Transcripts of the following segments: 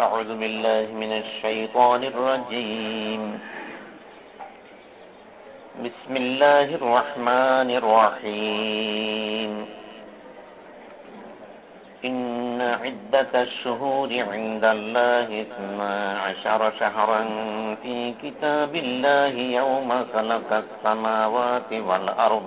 أعوذ بالله من الشيطان الرجيم. بسم الله الرحمن الرحيم. إن عدة الشهور عند الله اثنا عشر شهرا في كتاب الله يوم خلق السماوات والأرض.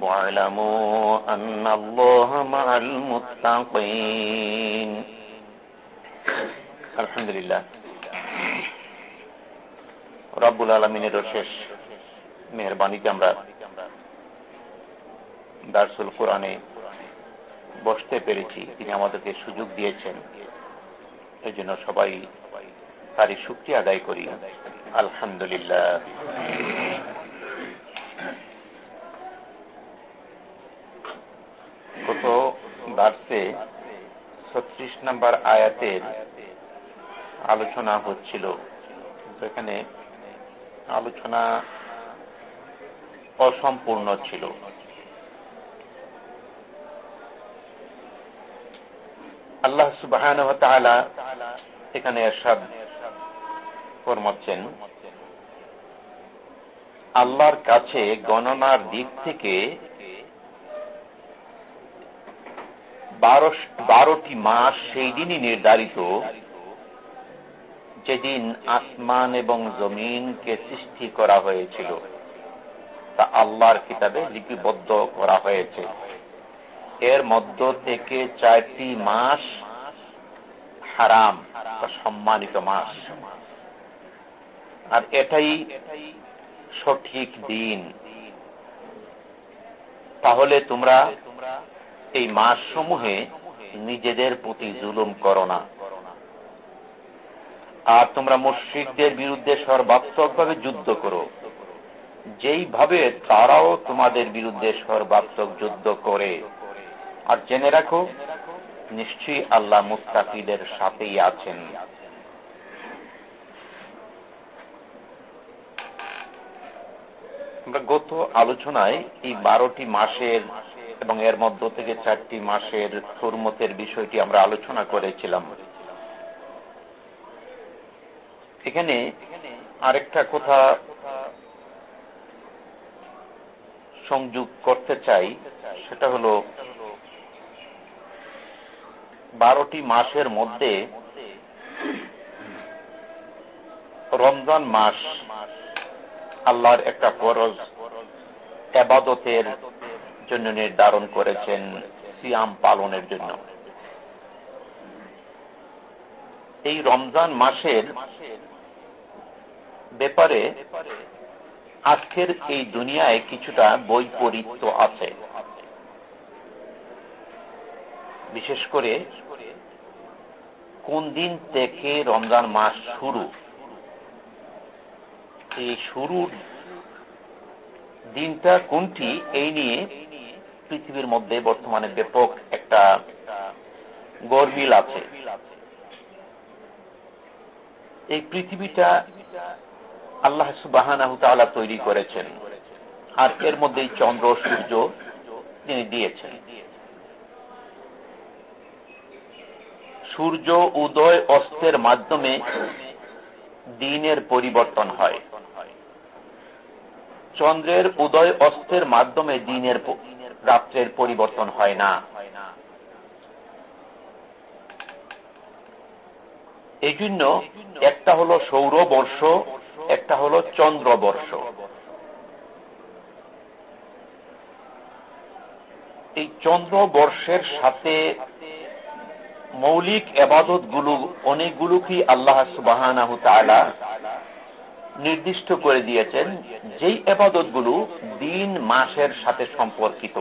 واعلموا أن الله مع المتقين الحمد لله রব্বুল আলমিনের শেষ মেহরবানিতে আমরা দারসুল কোরআনে বসতে পেরেছি তিনি আমাদেরকে সুযোগ দিয়েছেন এই জন্য সবাই তারই শুক্তি আদায় করি আলহামদুলিল্লাহ গত বার্ষে ছত্রিশ নম্বর আয়াতের আলোচনা হচ্ছিল। এখানে আলোচনা অসম্পূর্ণ ছিল। আল্লাহ সুবাহ এখানে এরশাদ ফরমাচ্ছেন, আল্লাহর কাছে গণনার দিক থেকে বারোটি মাস সেই দিনই নির্ধারিত যেদিন আসমান এবং জমিনকে সৃষ্টি করা হয়েছিল। তা আল্লাহর কিতাবে লিপিবদ্ধ করা হয়েছে। এর মধ্য থেকে চারটি মাস হারাম সম্মানিত মাস। আর এটাই সঠিক দিন। তাহলে তোমরা এই মাস সমূহে নিজেদের প্রতি জুলুম করো না। আর তোমরা মুশ্রিকদের বিরুদ্ধে সর্বাত্মকভাবে যুদ্ধ করো। যেইভাবে তারাও তোমাদের বিরুদ্ধে সর্বাত্মক যুদ্ধ করে। আর জেনে রাখো, নিশ্চয়ই আল্লাহ মুস্তাফিদের সাথেই আছেন। আমরা গত আলোচনায় এই বারোটি মাসের এবং এর মধ্য থেকে চারটি মাসের হরমতের বিষয়টি আমরা আলোচনা করেছিলাম। এখানে আরেকটা কথা সংযোগ করতে চাই, সেটা হল বারোটি মাসের মধ্যে রমজান মাস আল্লাহর একটা ফরজ, এবাদতের জন্য নির্ধারণ করেছেন সিয়াম পালনের জন্য। এই রমজান মাসের ব্যাপারে আজকের এই দুনিয়ায় কিছুটা বৈপরীত্য আছে। বিশেষ করে কোন দিন থেকে রমজান মাস শুরু, এই শুরুর দিনটা কোনটি এই নিয়ে পৃথিবীর মধ্যে বর্তমানে ব্যাপক একটা গরমিল আছে। এই পৃথিবীটা আল্লাহ সুবাহ তৈরি করেছেন। আর এর মধ্যে চন্দ্র, সূর্য তিনি দিয়েছেন। সূর্য উদয় অস্তের মাধ্যমে দিনের পরিবর্তন হয়। চন্দ্রের উদয় অস্তের মাধ্যমে দিনের রাত্রের পরিবর্তন হয় না। এই জন্য একটা হল সৌরবর্ষ, একটা হল চন্দ্রবর্ষ। এই চন্দ্রবর্ষের সাথে মৌলিক এবাদতগুলো অনেকগুলো কি আল্লাহ সুবাহ নির্দিষ্ট করে দিয়েছেন যেই এবাদতগুলো দিন মাসের সাথে সম্পর্কিত।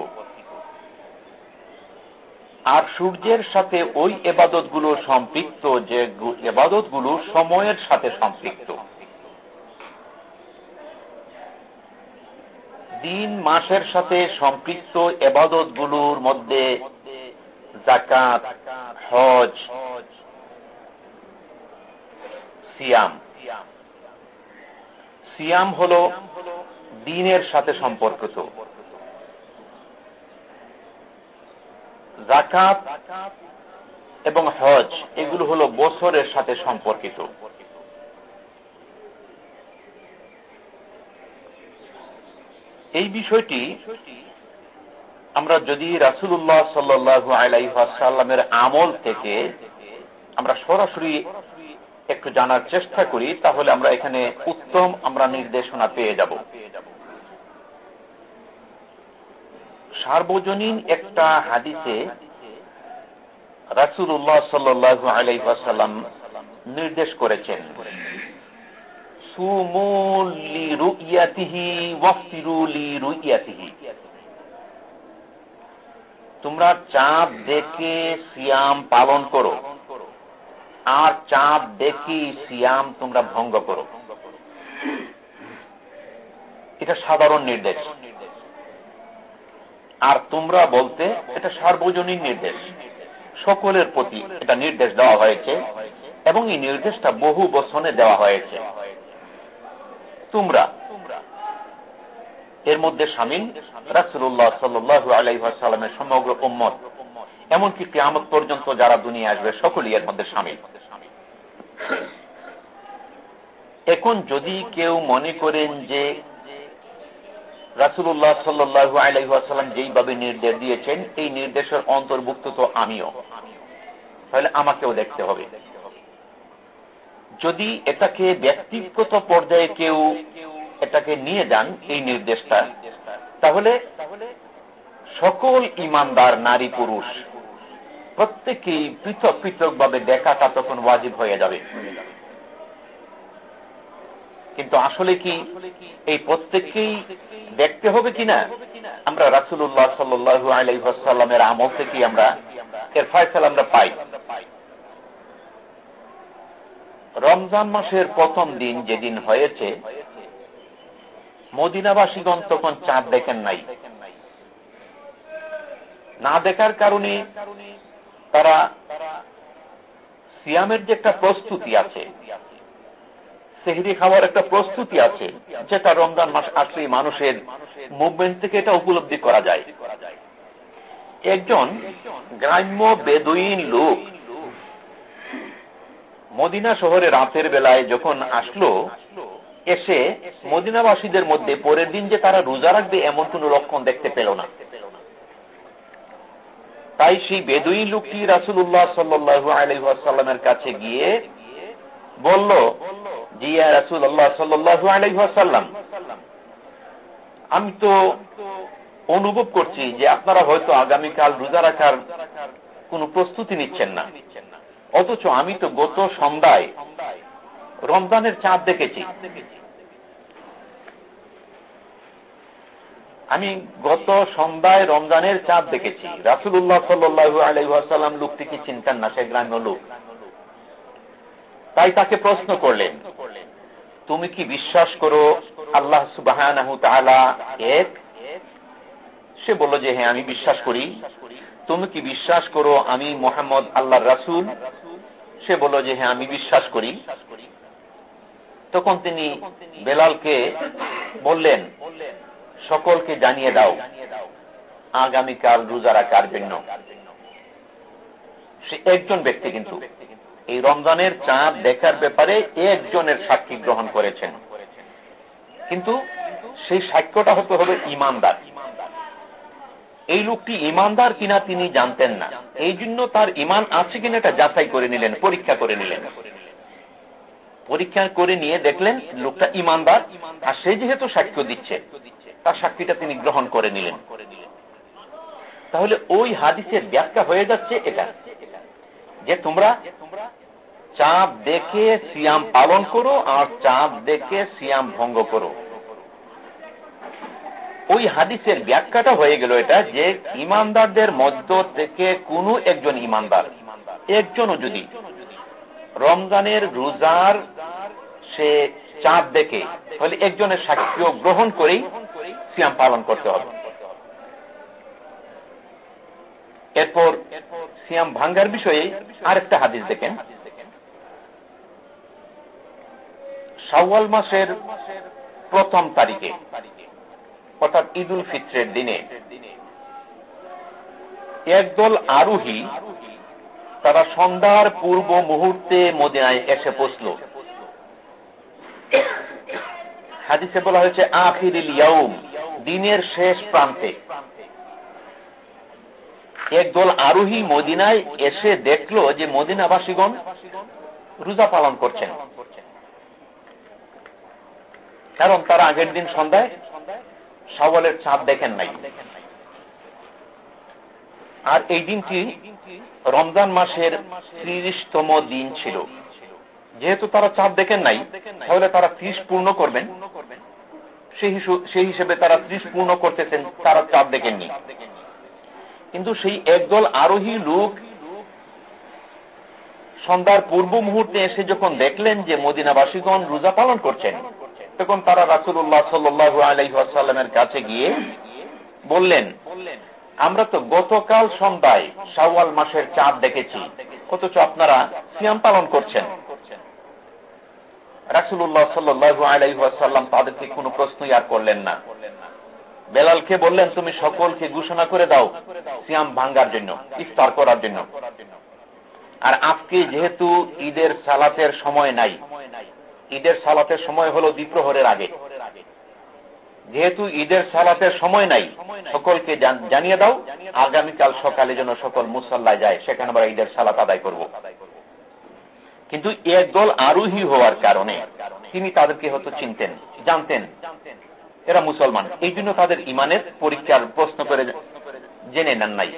আর সূর্যের সাথে ওই এবাদতগুলো সম্পৃক্ত যে এবাদতগুলো সময়ের সাথে সম্পৃক্ত। দিন মাসের সাথে সম্পৃক্ত এবাদতগুলোর মধ্যে জাকাত হজ, সিয়াম। সিয়াম হল দিনের সাথে সম্পর্কিত। জাকাত এবং হজ, এগুলো হল বছরের সাথে সম্পর্কিত। এই বিষয়টি আমরা যদি রাসুল্লাহ সাল্লু আলাইসাল্লামের আমল থেকে আমরা সরাসরি একটু জানার চেষ্টা করি, তাহলে আমরা এখানে উত্তম আমরা নির্দেশনা পেয়ে যাব। সার্বজনীন একটা হাদিসে রাসুল্লাহ সাল্লু আলাইসাল্লাম নির্দেশ করেছেন তোমরা চাঁদ দেখে সিয়াম পালন করো। আর চাঁদ দেখি সিয়াম তোমরা ভঙ্গ করো। এটা সাধারণ নির্দেশ। আর তোমরা বলতে এটা সার্বজনীন নির্দেশ। সকলের প্রতি এটা নির্দেশ দেওয়া হয়েছে এবং এই নির্দেশটা বহু বছরে দেওয়া হয়েছে। তোমরা এর মধ্যে সামিল রাসুল্লাহ সাল্লু আলাইসাল্লামের সমগ্র উম্মত। এমনকি কেয়ামত পর্যন্ত যারা দুনিয়া আসবে, সকলেই এর মধ্যে সামিল। এখন যদি কেউ মনে করেন যে রাসুল্লাহ সাল্লু আলাইসাল্লাম যেইভাবে নির্দেশ দিয়েছেন, এই নির্দেশের অন্তর্ভুক্ত তো আমিও। তাহলে আমাকেও দেখতে হবে। যদি এটাকে ব্যক্তিগত পর্যায়ে কেউ এটাকে নিয়ে যান, এই নির্দেশটা, তাহলে সকল ইমানদার নারী পুরুষ প্রত্যেকেই পৃথক পৃথক ভাবে দেখাটা তখন ওয়াজিব হয়ে যাবে। কিন্তু আসলে কি এই প্রত্যেককেই দেখতে হবে কিনা আমরা রাসুল্লাহ সাল্লু আলাইসাল্লামের আমল থেকে আমরা এর ফয়সাল আমরা পাই। রমজান মাসের প্রথম দিন যেদিন হয়েছে, মদিনাবাসীগণ তখন চাঁদ দেখেন নাই। না দেখার কারণে তারা সিয়ামের যে একটা প্রস্তুতি আছে, সেহরি খাওয়ার একটা প্রস্তুতি আছে, যেটা রমজান মাস আসলে মানুষের মুভমেন্ট থেকে এটা উপলব্ধি করা যায়। একজন গ্রাম্য বেদুইন লোক মদিনা শহরে রাতের বেলায় যখন আসলো, এসে মদিনাবাসীদের মধ্যে পরের দিন যে তারা রোজা রাখবে এমন কোন লক্ষণ দেখতে পেল না। তাই সেই বেদুই লোকটি রাসুল্লাহ সাল্লু আলহাসাল্লামের কাছে গিয়ে বলল জিয়া রাসুল্লাহ সাল্লু আলহাসাল্লাম আমি তো অনুভব করছি যে আপনারা হয়তো আগামীকাল রোজা রাখার কোন প্রস্তুতি নিচ্ছেন না। অথচ আমি তো গত সন্ধ্যায় রমজানের চাঁদ দেখেছি। আমি গত সন্ধ্যায় রমজানের চাঁদ দেখেছি। রাসুল্লাহ সাল্লু আলহাসাল্লাম লোকটিকে চিন্তান না? সে গ্রাম্য লোক। তাই তাকে প্রশ্ন করলেন, তুমি কি বিশ্বাস করো আল্লাহ সুবাহ এক? সে বলল যে হ্যাঁ আমি বিশ্বাস করি। তুমি কি বিশ্বাস করো আমি মোহাম্মদ আল্লাহ রাসুল? সে বলল যে হ্যাঁ আমি বিশ্বাস করি। তখন তিনি বেলালকে বললেন সকলকে জানিয়ে দাও, আগামীকাল রোজা রাখার জন্য? সে একজন ব্যক্তি কিন্তু। এই রমজানের চাঁদ দেখার ব্যাপারে একজনের সাক্ষী গ্রহণ করেছেন। কিন্তু সেই সাক্ষ্যটা হতে হবে ইমানদার। এই লোকটি ইমানদার কিনা তিনি জানতেন না। এই জন্য তার ইমান আছে কিনা এটা যাচাই করে নিলেন, পরীক্ষা করে নিলেন। পরীক্ষা করে নিয়ে দেখলেন লোকটা ইমানদার আর সে যেহেতু সাক্ষ্য দিচ্ছে তার সাক্ষীটা তিনি গ্রহণ করে নিলেন। তাহলে ওই হাদিসের ব্যাখ্যা হয়ে যাচ্ছে এটা, যে তোমরা চাঁদ দেখে সিয়াম পালন করো আর চাঁদ দেখে সিয়াম ভঙ্গ করো। ওই হাদিসের ব্যাখ্যাটা হয়ে গেল এটা, যে ইমানদারদের মধ্য থেকে কোনো একজন ইমানদার, একজনও যদি রমজানের রোজার সে চাঁদ দেখে, তাহলে একজনের সাক্ষী গ্রহণ করেই সিয়াম পালন করতে হবে। এরপর সিয়াম ভাঙ্গার বিষয়ে আরেকটা হাদিস দেখেন। শাওয়াল মাসের প্রথম তারিখে, অর্থাৎ ঈদুল ফিত্রের দিনে, একদল আরোহী তারা সন্ধ্যার পূর্ব মুহূর্তে মদিনায় এসে পৌঁছল। হাদিসে বলা হয়েছে, আখিরিল ইয়াউম। দিনের শেষ প্রান্তে। একদল আরোহী মদিনায় এসে দেখল যে মদিনাবাসীগণ রোজা পালন করছেন। কারণ তারা আগের দিন সন্ধ্যায় সওয়ালের চাঁদ দেখেন নাই। আর এই দিনটি রমজান মাসের ত্রিশতম দিন ছিল। যেহেতু তারা চাঁদ দেখেন নাই, তাহলে তারা ত্রিশ পূর্ণ করবেন। সেই হিসেবে তারা ত্রিশ পূর্ণ করতেছেন, তারা চাঁদ দেখেননি। কিন্তু সেই একদল আরোহী লোক সন্ধ্যার পূর্ব মুহূর্তে এসে যখন দেখলেন যে মদিনাবাসীগণ রোজা পালন করছেন, তখন তারা রাসুল্লাহ সাল্লু আলাইসাল্লামের কাছে গিয়ে বললেন, আমরা তো গতকাল সন্ধ্যায় সাওয়াল মাসের চাঁদ দেখেছি, অথচ আপনারা সিয়াম পালন করছেন। রাসুল্লাহ সাল্লু আলাইসাল্লাম তাদেরকে কোনো প্রশ্নই আর করলেন না। বেলালকে বললেন, তুমি সকলকে ঘোষণা করে দাও সিয়াম ভাঙ্গার জন্য, ইফতার করার জন্য। আর আজকে যেহেতু ঈদের সালাতের সময় নাই, ঈদের সালাতের সময় হলো দ্বিপ্রহরের আগে। যেহেতু ঈদের সালাতের সময় নাই, সকলকে জানিয়ে দাও, আগামীকাল সকালে যেন সকল মুসল্লায় যায়, সেখানে আমরা ঈদের সালাত আদায় করব। কিন্তু একদল আরোহী হওয়ার কারণে তিনি তাদেরকে হয়তো চিনতেন, জানতেন। এরা মুসলমান। এই জন্য তাদের ইমানের পরীক্ষার প্রশ্ন করে জেনে নেন নাই।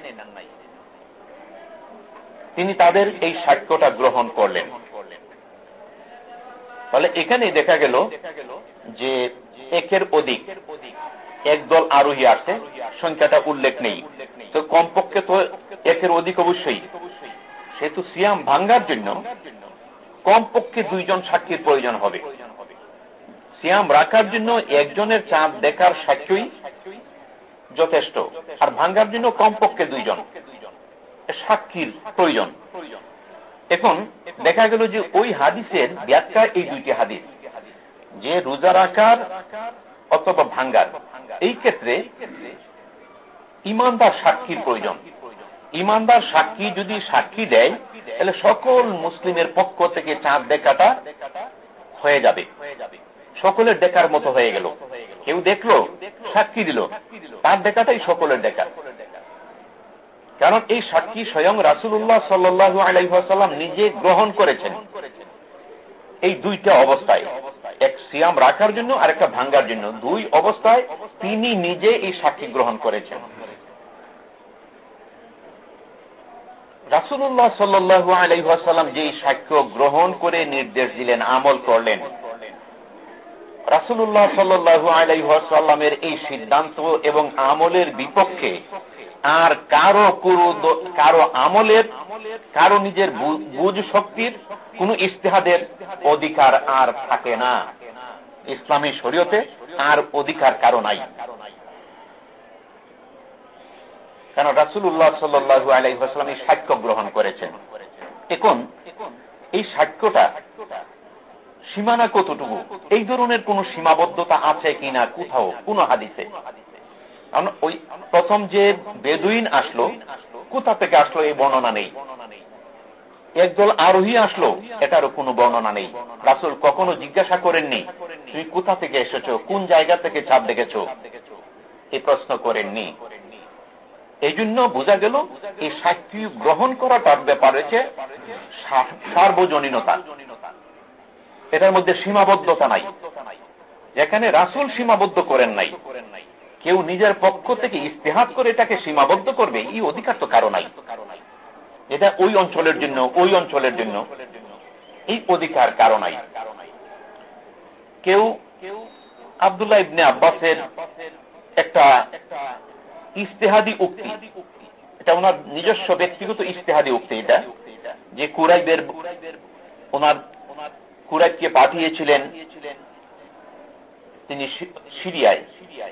তিনি তাদের এই সাক্ষ্যটা গ্রহণ করলেন। তাহলে এখানে দেখা গেল যে একের অধিক একদল আরোহী আছে, সংখ্যাটা উল্লেখ নেই। তো কমপক্ষে তো একের অধিক অবশ্যই। সেহেতু সিয়াম ভাঙ্গার জন্য কমপক্ষে দুইজন সাক্ষীর প্রয়োজন হবে। সিয়াম রাখার জন্য একজনের চাঁদ দেখার সাক্ষী যথেষ্ট, আর ভাঙ্গার জন্য কমপক্ষে দুইজন। সাক্ষীর প্রয়োজন। এখন দেখা গেল যে ওই হাদিসের ব্যাখ্যা এই দুইটি হাদিস, যে রোজা রাখার অথবা ভাঙ্গার। এই ক্ষেত্রে ইমানদার সাক্ষীর প্রয়োজন। ইমানদার সাক্ষী যদি সাক্ষী দেয় তাহলে সকল মুসলিমের পক্ষ থেকে চাঁদ দেখাটা হয়ে যাবে। সকলের দেখার মতো হয়ে গেল। কেউ দেখল, সাক্ষী দিল। তার দেখাটাই সকলের দেখা কারণ এই সাক্ষী স্বয়ং রাসুল্লাহ সাল্লু আলাইসাল্লাম নিজে গ্রহণ করেছেন। এই দুইটা অবস্থায়। এক সিয়াম রাখার জন্য আর একটা ভাঙ্গার জন্য। দুই অবস্থায় তিনি নিজে এই সাক্ষী গ্রহণ করেছেন। রাসুল্লাহ সাল্লু আলাইসাল্লাম যে সাক্ষ্য গ্রহণ করে নির্দেশ দিলেন, আমল করলেন। রাসুল্লাহ সাল্লু আলাইসাল্লামের এই সিদ্ধান্ত এবং আমলের বিপক্ষে আর কারও কারও আমলের, কারও নিজের বুঝ শক্তির কোন ইস্তেহাদের অধিকার আর থাকে না। ইসলামী শরীয়তে আর অধিকার কারও নাই। কেন রাসুল্লাহ সাল্লু আলাইসাল্লাম এই সাক্ষ্য গ্রহণ করেছেন? এখন এই সাক্ষ্যটা সীমানা কতটুকু? এই ধরনের কোন সীমাবদ্ধতা আছে কিনা কোথাও, কোন হাদিসে? ওই প্রথম যে বেদুইন আসলো, কোথা থেকে আসলো এই বর্ণনা নেই। একদল আরোহী আসলো, এটারও কোনো বর্ণনা নেই। রাসুল কখনো জিজ্ঞাসা করেননি, তুমি কোথা থেকে এসেছ? কোন জায়গা থেকে চাপ দেখেছ? এই প্রশ্ন করেননি। এই জন্য বোঝা গেল এই সাক্ষী গ্রহণ করাটার ব্যাপার সার্বজনীনতা। এটার মধ্যে সীমাবদ্ধতা নাই। যেখানে রাসুল সীমাবদ্ধ করেন নাই, কেউ নিজের পক্ষ থেকে ইস্তেহাত করে এটাকে সীমাবদ্ধ করবে, এই অধিকার তো কারও নাই। এটা ওই অঞ্চলের জন্য, ওই অঞ্চলের জন্য, এই অধিকার কারও নাই। কেউ আবদুল্লাহ ইবনে আব্বাসের একটা ইস্তেহাদি উক্তি। এটা ওনার নিজস্ব ব্যক্তিগত ইস্তেহাদি উক্তি এটা, যে কুরাইবের ওনার কুরাইবকে পাঠিয়েছিলেন, তিনি সিরিয়ায়,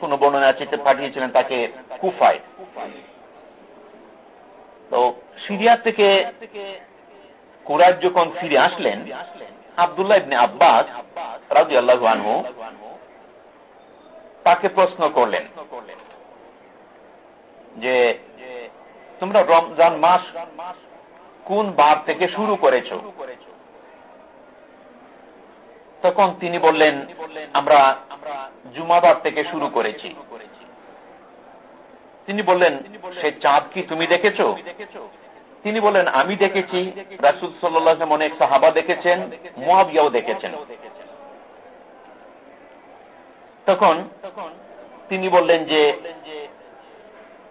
কোন বর্ণনা চিত্রে পাঠিয়েছিলেন তাকে কুফায়। তো সিরিয়া থেকে কুরাইব যখন ফিরে আসলেন, আবদুল্লাহ ইবনে আব্বাস রাজু আল্লাহ তাকে প্রশ্ন করলেন যে তোমরা রমজান মাস কোন বার থেকে শুরু করেছ? তখন তিনি বললেন, আমরা জুমাবার থেকে শুরু করেছি। তিনি বললেন, সে চাঁদ কি তুমি দেখেছ? তিনি বলেন আমি দেখেছি, রাসুল সাল্লাম অনেক সাহাবা দেখেছেন মোয়াবিয়াও দেখেছেন। তখন তিনি বললেন যে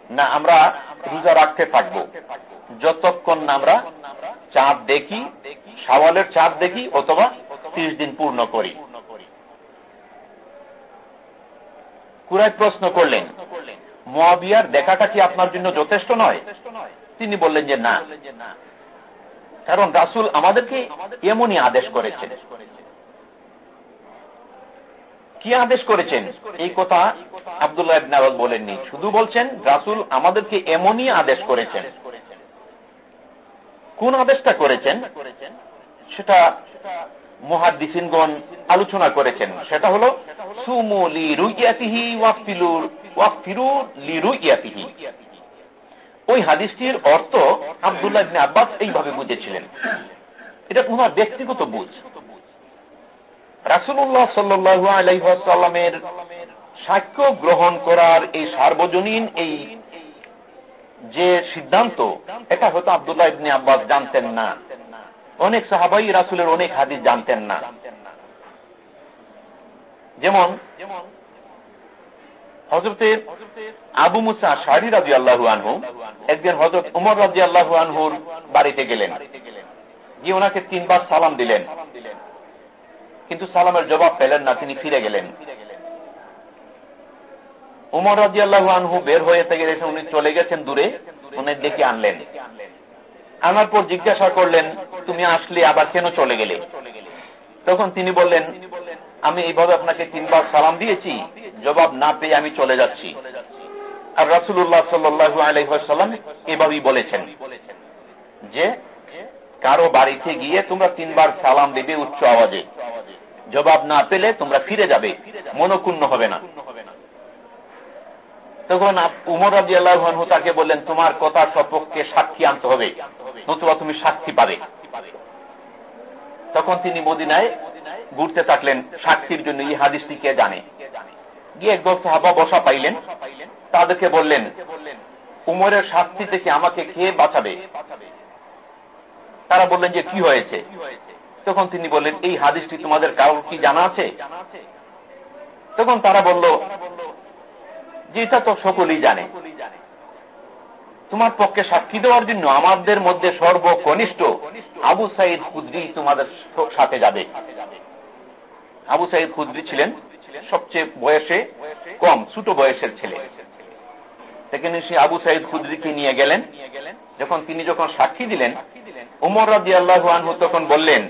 না, আমরা রোজা রাখতে থাকব। যতক্ষণ না আমরা চাঁদ দেখি সাওয়ালের চাঁদ দেখি অথবা ত্রিশ দিন পূর্ণ করি। কুরাই প্রশ্ন করলেন, মোয়াবিয়ার দেখাটা কি আপনার জন্য যথেষ্ট নয়? তিনি বললেন যে না। কারণ রাসুল আমাদেরকে এমনই আদেশ করেছেন। কি আদেশ করেছেন? এই কথা আবদুল্লাহ ইবনাবাদ বলেননি। শুধু বলছেন, রাসুল আমাদেরকে এমনই আদেশ করেছেন। কোন আদেশটা করেছেন? সেটা মহাদিসিনগণ আলোচনা করেছেন। সেটা হল, সুমু লি রুইয়াতিহি ওয়াফিলুর ওয়াফিরু লি রুইয়াতিহি। ওই হাদিসটির অর্থ আবদুল্লাহ ইবনে আব্বাস এইভাবে বুঝেছিলেন। এটা তোমার ব্যক্তিগত বুঝ। রাসুল্লাহ সাল্লু আলাইসাল্লামের সাক্ষ্য গ্রহণ করার এই সার্বজনীন এই যে সিদ্ধান্ত, এটা হয়তো আবদুল্লাহ ইবনে আব্বাস জানতেন না। অনেক সাহাবাই রাসুলের অনেক হাদিস জানতেন না। যেমন হজরতে আবু মুসা শাহরি রাজি আল্লাহু আনহু, একদিন হজরত উমর রাজি আল্লাহু আনহুর বাড়িতে গেলেন। গিয়ে ওনাকে তিনবার সালাম দিলেন। কিন্তু সালামের জবাব পেলেন না, তিনি ফিরে গেলেন। উমর রাজি আল্লাহু আনহু বের হয়ে থেকে এসে উনি চলে গেছেন দূরে, উনি ডেকে আনলেন। আনার পর জিজ্ঞাসা করলেন, তুমি আসলে আবার কেন চলে গেলে? তখন তিনি বললেন, আমি এইভাবে আপনাকে তিনবার সালাম দিয়েছি, জবাব না পেয়ে আমি চলে যাচ্ছি। আর রাসুল্লাহ সাল্লু আলহাম এভাবেই বলেছেন যে, কারও বাড়িতে গিয়ে তোমরা তিনবার সালাম দেবে উচ্চ আওয়াজে। জবাব না পেলে তোমরা ফিরে যাবে। মনক্ষুণ্ণ হবে না। তখন উমর রাজি আল্লাহ তাকে বললেন, তোমার কথা সপক্ষে সাক্ষী আনতে হবে। নতুবা তুমি সাক্ষী পাবে। তখন তিনি মদিনায় ঘুরতে থাকলেন। সাক্ষীর জন্য এই হাদিসটি কে জানে? গিয়ে একদল সাহাবা বসা পাইলেন। তাদেরকে বললেন, উমরের শাস্তি থেকে আমাকে কে বাঁচাবে? তারা বললেন যে, কি হয়েছে? তখন তিনি বললেন, এই হাদিসটি তোমাদের কারোর কি জানা আছে? তখন তারা বলল যে এটা তো সকলেই জানে। তোমার পক্ষে সাক্ষী দেওয়ার জন্য আমাদের মধ্যে সর্বকনিষ্ঠ আবু সাইদ খুদ্রি তোমাদের সাথে যাবে। আবু সাইদ খুদ্রি ছিলেন সবচেয়ে বয়সে কম, ছোট বয়সের ছেলে। সেখানে সে আবু সাইদ খুদ্রিকে নিয়ে গেলেন। যখন তিনি যখন সাক্ষী দিলেন উমর রাজি আল্লাহ তখন বললেন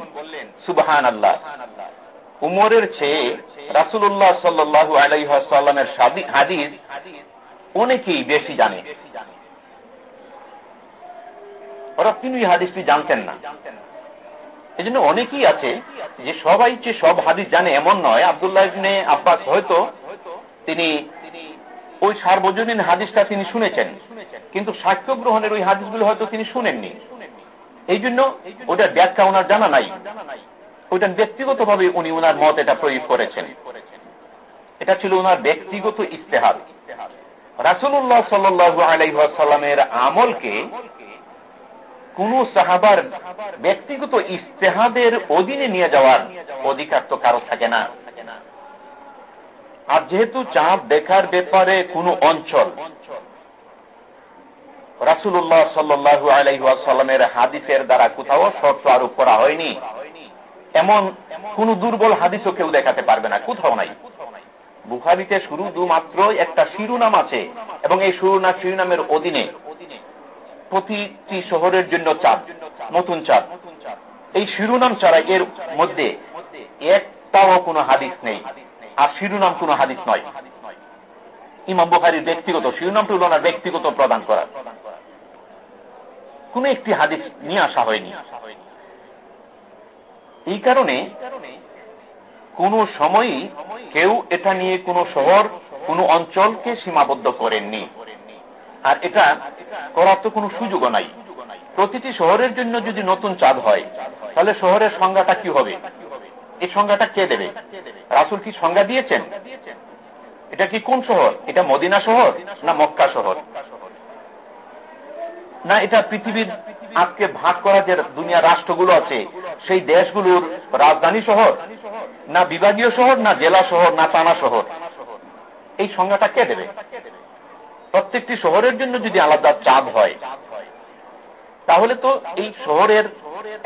সুবাহান আল্লাহ উমরের চেয়ে রাসুল্লাহ সাল্লু আলাইসাল্লামের হাদিস অনেকেই বেশি জানে। ওরা তিনি হাদিসটি জানতেন না। এই জন্য অনেকেই আছে যে সবাই যে সব হাদিস জানে এমন নয়। আবদুল্লাহ ইবনে আব্বাস হয়তো তিনি ওই সার্বজনীন হাদিসটা তিনি শুনেছেন। কিন্তু সাক্ষ্য গ্রহণের ওই হাদিসগুলো হয়তো তিনি শুনেননি। এই জন্য ওটার ব্যাখ্যা ওনার জানা নাই। ওইটা ব্যক্তিগত ভাবে উনি ওনার মত এটা প্রয়োগ করেছেন। এটা ছিল ওনার ব্যক্তিগত ইস্তেহার রাসুল্লাহ সাল্লু আমলকে কোন সাহাবার ব্যক্তিগত ইস্তেহাদের অধীনে নিয়ে যাওয়ার অধিকার তো কারও থাকে না। আর যেহেতু চাঁদ দেখার ব্যাপারে কোন অঞ্চল রাসুল্লাহ সাল্লু আলাইসাল্লামের হাদিসের দ্বারা কোথাও শর্ত আরোপ করা হয়নি। এমন কোন দুর্বল হাদিসও কেউ দেখাতে পারবে না, কোথাও নাই। বুখারিতে শুধুমাত্র একটা শিরুনাম আছে এবং এই শুরুনা শিরুনামের অধীনে প্রতিটি শহরের জন্য চাঁদ নতুন চাঁদ এই শিরুনাম ছাড়া এর মধ্যে একটাও কোনো হাদিস নেই, আর শিরুনাম কোনো হাদিস নয়। ইমাম বুখারির ব্যক্তিগত, শিরুনামটা হল ব্যক্তিগত প্রদান করা। কোন একটি হাদিস নিয়ে আসা হয়নি। এই কারণে কোন সময়ই কেউ এটা নিয়ে কোন শহর, কোন অঞ্চলকে সীমাবদ্ধ করেননি। আর এটা করার তো কোনো সুযোগও নাই। প্রতিটি শহরের জন্য যদি নতুন চাঁদ হয়, তাহলে শহরের সংজ্ঞাটা কি হবে? এই সংজ্ঞাটা কে দেবে? রাসুল কি সংজ্ঞা দিয়েছেন? এটা কি কোন শহর? এটা মদিনা শহর না মক্কা শহর? না, এটা পৃথিবীর আজকে ভাগ করা যে দুনিয়া রাষ্ট্রগুলো আছে, সেই দেশগুলোর রাজধানী শহর, না বিভাগীয় শহর, না জেলা শহর, না টানা শহর। এই সংজ্ঞাটা কে দেবে? প্রত্যেকটি শহরের জন্য যদি আলাদা চাঁদ হয়, তাহলে তো এই শহরের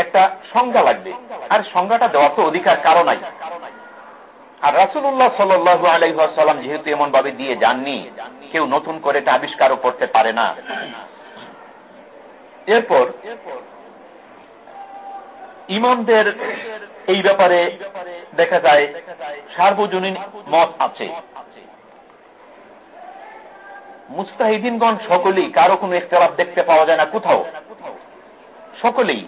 একটা সংজ্ঞা লাগবে। আর সংজ্ঞাটা দেওয়ার তো অধিকার কারও নাই। আর রাসুল্লাহ সাল্লু আলাইসাল্লাম যেহেতু এমন ভাবে দিয়ে যাননি, কেউ নতুন করে এটা আবিষ্কারও করতে পারে না। এরপর ইমামদের এই ব্যাপারে দেখা যায় সার্বজনীন মত আছে। মুস্তাহিদিনগণ সকলেই কারও কোনো ইখতলাফ দেখতে পাওয়া যায় না কোথাও। সকলেই।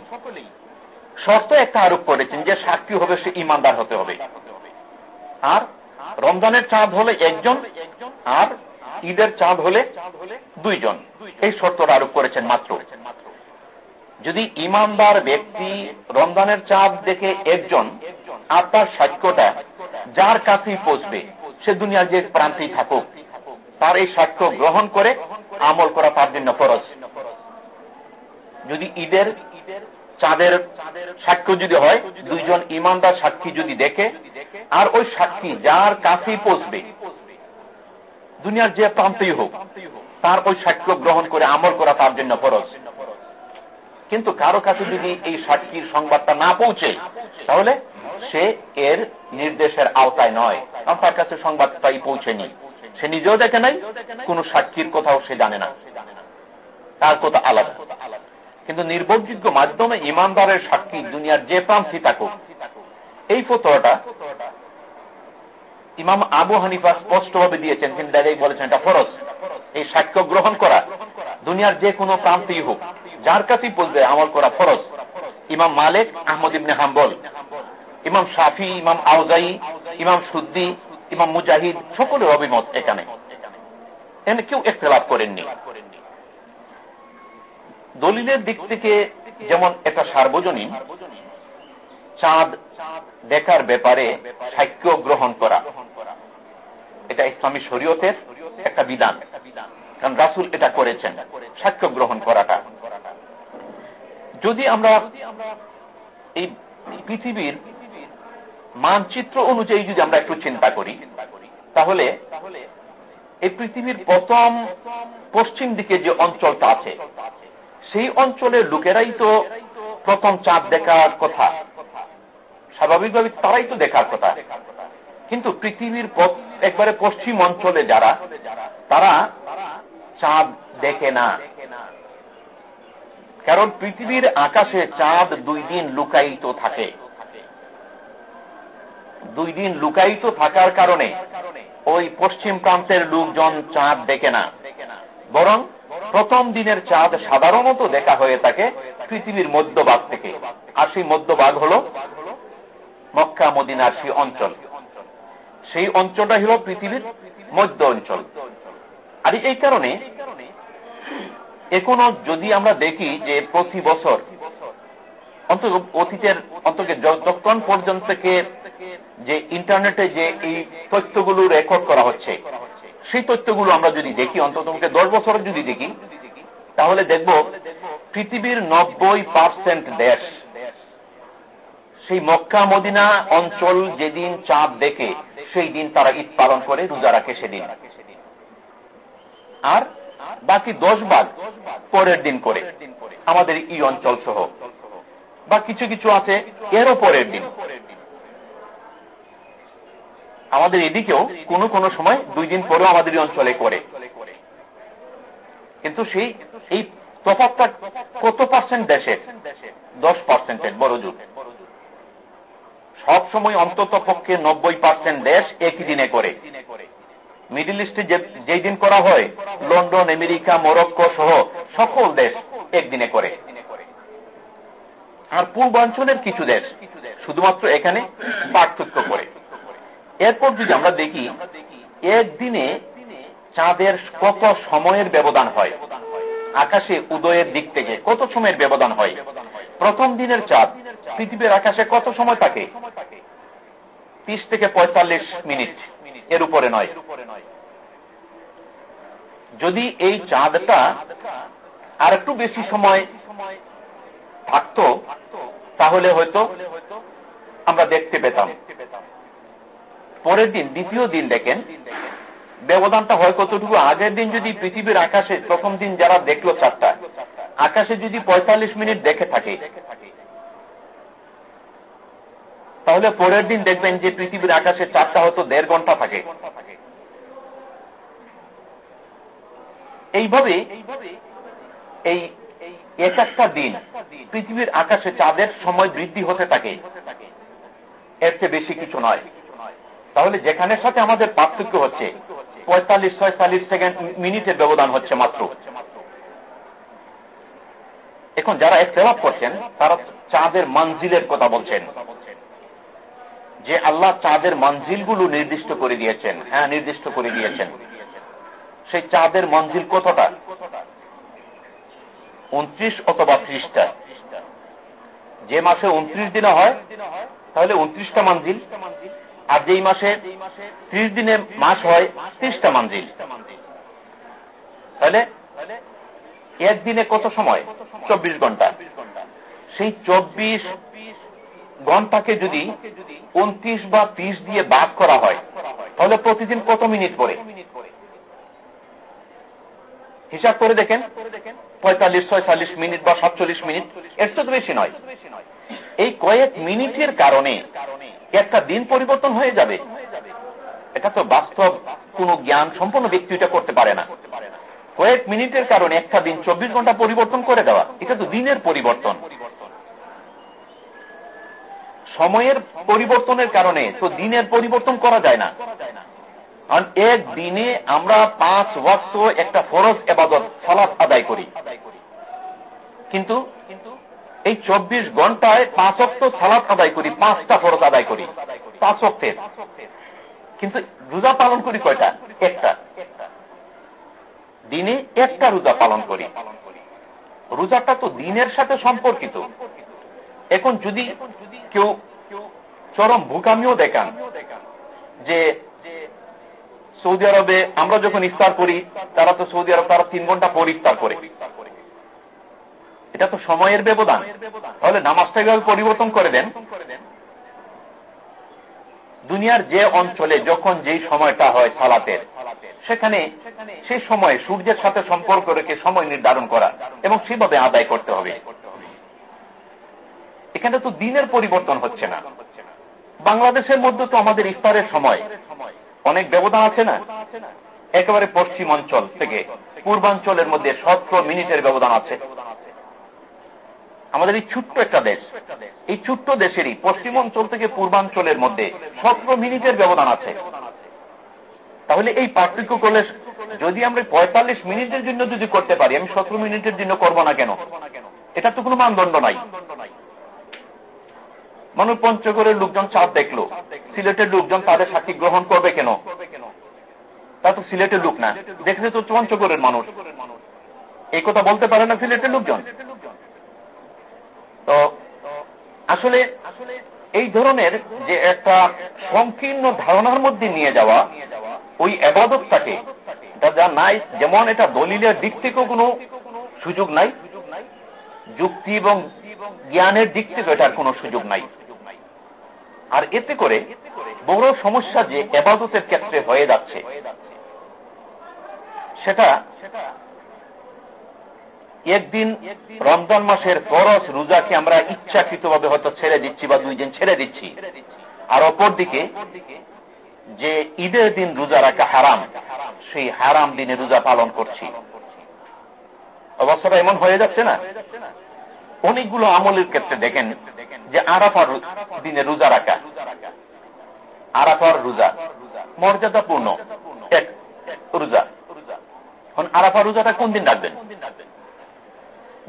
শর্ত একটা আরোপ করেছেন যে সাক্ষী হবে সে ইমানদার হতে হবে। আর রমজানের চাঁদ হলে একজন, আর ঈদের চাঁদ হলে দুইজন। এই শর্তটা আরোপ করেছেন মাত্র। যদি ইমানদার ব্যক্তি রমজানের চাঁদ দেখে একজন আর তার সাক্ষ্যটা যার কাছেই পৌঁছবে, সে দুনিয়ার যে প্রান্তেই থাকুক, তার এই সাক্ষ্য গ্রহণ করে আমল করা তার জন্য ফরজ। যদি ঈদের চাঁদের সাক্ষ্য যদি হয়, দুইজন ইমানদার সাক্ষী যদি দেখে, আর ওই সাক্ষী যার কাছেই পৌঁছবে, দুনিয়ার যে প্রান্তেই হোক, তার ওই সাক্ষ্য গ্রহণ করে আমল করা তার জন্য ফরজ। কিন্তু কারও কাছে যদি এই সাক্ষীর সংবাদটা না পৌঁছে, তাহলে সে এর নির্দেশের আওতায় নয়। কারণ তার কাছে সংবাদটাই পৌঁছেনি। সে নিজেও দেখে নাই, কোন সাক্ষীর কোথাও সে জানে না। তার কথা আলাদা। কিন্তু নির্ভরযোগ্য মাধ্যমে ইমানদারের সাক্ষী দুনিয়ার যে প্রান্তি থাকুক, এই ফতোয়াটা ইমাম আবু হানিফা স্পষ্টভাবে দিয়েছেন। তিনি ডাইরেক্ট বলেছেন, এটা ফরজ। এই সাক্ষ্য গ্রহণ করা দুনিয়ার যে কোনো প্রান্তেই হোক। যার কাছেই বলবে, আমল করা ফরজ। ইমাম মালিক আহমদ ইবনে হাম্বল, ইমাম শাফি, ইমাম আউজাই ইমাম সুদ্দি, ইমাম মুজাহিদ, সকলের অভিমত এখানে। এখানে কেউ একতলাপ করেননি। দলিলের দিক থেকে যেমন এটা সার্বজনীন, চাঁদ দেখার ব্যাপারে সাক্ষ্য গ্রহণ করা। এটা ইসলামী শরীয়তের একটা বিধান। কারণ রাসুল এটা করেছেন, সাক্ষ্য গ্রহণ করাটা। যদি আমরা এই পৃথিবীর মানচিত্র অনুযায়ী যদি আমরা একটু চিন্তা করি, তাহলে এই পৃথিবীর প্রথম পশ্চিম দিকে যে অঞ্চলটা আছে, সেই অঞ্চলের লোকেরাই তো প্রথম চাঁদ দেখার কথা। স্বাভাবিকভাবে তারাই তো দেখার কথা। কিন্তু পৃথিবীর একবারে পশ্চিম অঞ্চলে যারা, তারা চাঁদ দেখে না। কারণ পৃথিবীর আকাশে চাঁদ দুই দিন লুকায়িত থাকে। দুই দিন লুকায়িত থাকার কারণে ওই পশ্চিম প্রান্তের লোকজন চাঁদ দেখে না। বরং প্রথম দিনের চাঁদ সাধারণত দেখা হয়ে থাকে পৃথিবীর মধ্যভাগ থেকে। আর সেই মধ্যভাগ হল মক্কা, মদিনার সেই অঞ্চল। সেই অঞ্চলটা হল পৃথিবীর মধ্য অঞ্চল। আর এই কারণে এখনও যদি আমরা দেখি যে প্রতি বছর অতীতের অন্তত যতক্ষণ পর্যন্ত থেকে যে ইন্টারনেটে যে এই তথ্যগুলো রেকর্ড করা হচ্ছে, সেই তথ্যগুলো আমরা যদি দেখি, অন্তত দশ বছর যদি দেখি, তাহলে দেখব পৃথিবীর নব্বই পার্সেন্ট দেশ সেই মক্কা মদিনা অঞ্চল যেদিন চাঁদ দেখে, সেই দিন তারা ঈদ পালন করে, রোজা রাখে সেদিন। আর বাকি দশ ভাগ পরের দিন করে আমাদের এই অঞ্চল সহ। বা কিছু কিছু আছে এরও পরের দিন। আমাদের এদিকেও কোনো কোনো সময় দুই দিন পরেও আমাদের অঞ্চলে করে। কিন্তু সেই এই তফাতটা কত পার্সেন্ট দেশের দশ পার্সেন্টের বড় জুট। সব সময় অন্তত পক্ষে নব্বই পার্সেন্ট দেশ একই দিনে করে। মিডিল ইস্টে যেই দিন করা হয়, লন্ডন, আমেরিকা, মরক্কো সহ সকল দেশ একদিনে করে। আর পূর্বাঞ্চলের কিছু দেশ শুধুমাত্র এখানে পার্থক্য করে। এরপর যদি আমরা দেখি, একদিনে চাঁদের কত সময়ের ব্যবধান হয়? আকাশে উদয়ের দিক থেকে কত সময়ের ব্যবধান হয়? প্রথম দিনের চাঁদ পৃথিবীর আকাশে কত সময় থাকে? তিরিশ থেকে পঁয়তাল্লিশ মিনিট। এর উপরে নয়। যদি এই চাঁদটা আর একটু বেশি সময় থাকত, তাহলে হয়তো আমরা দেখতে পেতাম। পরের দিন, দ্বিতীয় দিন দেখেন, ব্যবধানটা হয় কতটুকু? আগের দিন যদি পৃথিবীর আকাশে, প্রথম দিন যারা দেখল চারটা আকাশে যদি পঁয়তাল্লিশ মিনিট দেখে থাকে তাহলে পরের দিন দেখবেন যে পৃথিবীর আকাশে চারটা হয়তো দেড় ঘণ্টা থাকে। এইভাবে এই এক একটা দিন পৃথিবীর আকাশে চাঁদের সময় বৃদ্ধি হতে থাকে। এর চেয়ে বেশি কিছু নয়। তাহলে যেখানের সাথে আমাদের পার্থক্য হচ্ছে, পঁয়তাল্লিশ, ছয়তাল্লিশ সেকেন্ড মিনিটের ব্যবধান হচ্ছে মাত্র। এখন যারা একতলাপ করছেন, তারা চাঁদের মঞ্জিলের কথা বলছেন। যে আল্লাহ চাঁদের মঞ্জিলগুলো নির্দিষ্ট করে দিয়েছেন। হ্যাঁ নির্দিষ্ট করে দিয়েছেন। সেই চাঁদের মঞ্জিল কতটা? উনত্রিশ অথবা ত্রিশটা। যে মাসে উনত্রিশ দিনে হয়, তাহলে উনত্রিশটা মঞ্জিল। আর যেই মাসে ত্রিশ দিনে মাস হয়, ত্রিশটা মঞ্জিল। তাহলে একদিনে কত সময়? চব্বিশ ঘণ্টা। সেই চব্বিশ ঘন্টাকে যদি উনত্রিশ বা ত্রিশ দিয়ে বাদ করা হয়, তাহলে প্রতিদিন কত মিনিট পরে হিসাব করে দেখেন, পঁয়তাল্লিশ, ছয়তাল্লিশ মিনিট বা সাতচল্লিশ মিনিট, এর তো বেশি নয়। এই কয়েক মিনিটের কারণে একটা দিন পরিবর্তন হয়ে যাবে। এটা তো বাস্তব কোন জ্ঞান সম্পন্ন ব্যক্তি এটা করতে পারে না। কয়েক মিনিটের কারণে একটা দিন চব্বিশ ঘণ্টা পরিবর্তন করে দেওয়া, এটা তো দিনের পরিবর্তন। সময়ের পরিবর্তনের কারণে তো দিনের পরিবর্তন করা যায় না। কারণ এক দিনে আমরা পাঁচ ওয়াক্ত একটা ফরজ এবাদত, সালাত আদায় করি। কিন্তু এই চব্বিশ ঘন্টায় পাঁচ অক্ত সালাত আদায় করি, পাঁচটা ফরজ আদায় করি, পাঁচ অক্তের কিন্তু রোজা পালন করি কয়টা? একটা। দিনে একটা রোজা পালন করি। রোজাটা তো দিনের সাথে সম্পর্কিত। এখন যদি কেউ চরম ভূকামিও দেখান যে সৌদি আরবে আমরা যখন ইফতার করি, তারা তো সৌদি আরব তারা তিন ঘণ্টা পর ইফতার করে। এটা তো সময়ের ব্যবধান। তাহলে নামাজটা এভাবে পরিবর্তন করে দেন। দুনিয়ার যে অঞ্চলে যখন যেই সময়টা হয় সালাতের, সেখানে সেই সময় সূর্যের সাথে সম্পর্ক রেখে সময় নির্ধারণ করা এবং সেভাবে আদায় করতে হবে। এখানে তো দিনের পরিবর্তন হচ্ছে না। বাংলাদেশের মধ্যে তো আমাদের ইফতারের সময়। অনেক ব্যবধান আছে না? একেবারে পশ্চিম অঞ্চল থেকে পূর্বাঞ্চলের মধ্যে সতেরো মিনিটের ব্যবধান আছে। আমাদের এই ছোট্ট একটা দেশ, এই ছোট্ট দেশেরই পশ্চিম অঞ্চল থেকে পূর্বাঞ্চলের মধ্যে সতেরো মিনিটের ব্যবধান আছে। তাহলে এই পার্থক্য করলে যদি আমরা পঁয়তাল্লিশ মিনিটের জন্য যদি করতে পারি, আমি সতেরো মিনিটের জন্য করব না কেন? এটা তো কোনো মানদণ্ড নাই। মানুষ পঞ্চগড়ের লোকজন চাঁদ দেখল। সিলেটের লোকজন তাদের সাক্ষী গ্রহণ করবে কেন? তা তো সিলেটের লোক না। দেখলে তো পঞ্চগড়ের মানুষ। এই কথা বলতে পারে না সিলেটের লোকজন? তো আসলে এই ধরনের যে একটা সংকীর্ণ ধারণার মধ্যে নিয়ে যাওয়া ওই আবাদতটাকে যা নাই, যেমন এটা দলিলের দিক থেকেও কোনো সুযোগ নাই, যুক্তি এবং জ্ঞানের দিক থেকে এটার কোনো সুযোগ নাই। আর এতে করে বড় সমস্যা যে এবাদতের ক্ষেত্রে হয়ে যাচ্ছে, সেটা একদিন রমজান মাসের ফরস রোজাকে আমরা ইচ্ছাকৃতভাবে হয়তো ছেড়ে দিচ্ছি বা দুই দিন ছেড়ে দিচ্ছি। আর অপর দিকে যে ঈদের দিন রোজা রাখা হারাম, সেই হারাম দিনে রোজা পালন করছি। অবস্থাটা এমন হয়ে যাচ্ছে না? অনেকগুলো আমলের ক্ষেত্রে দেখেন যে আরাফার দিনে রোজা রাখা। আরাফার রোজা। মর্যাদাপূর্ণ এক রোজা। এখন আরাফা রোজাটা কোন দিন রাখবেন?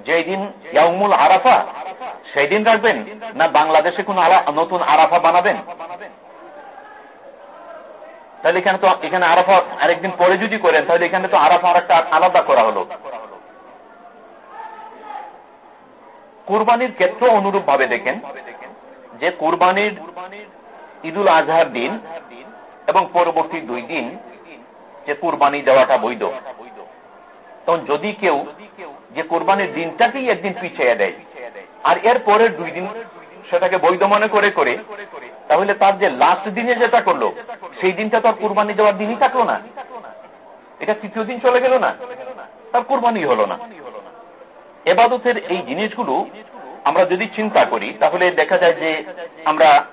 যেই দিন ইয়াউমুল আরাফা সেই দিন রাখবেন না বাংলাদেশে কোন নতুন আরাফা বানাবেন? তাহলে এখানে তো এখানে আরাফা আরেকদিন পরে যদি করেন, তাহলে এখানে তো আরাফা আর একটা আলাদা করা হলো। কোরবানির ক্ষেত্র অনুরূপ ভাবে দেখেন যে কোরবানির ঈদুল আজহার দিন এবং পরবর্তী দুই দিন যে কোরবানি দেওয়াটা বৈধ। তখন যদি কেউ যে কোরবানির দিনটাকেই একদিন পিছিয়ে দেয় আর এর পরের দুই দিন সেটাকে বৈধ মনে করে করে, তাহলে তার যে লাস্ট দিনে যেটা করল, সেই দিনটা তো কোরবানি দেওয়ার দিনই থাকল না। এটা তৃতীয় দিন চলে গেল না, তার কোরবানি হলো না। এবাদতের এই জিনিসগুলো আমরা যদি চিন্তা করি, তাহলে দেখা যায় যে আমরা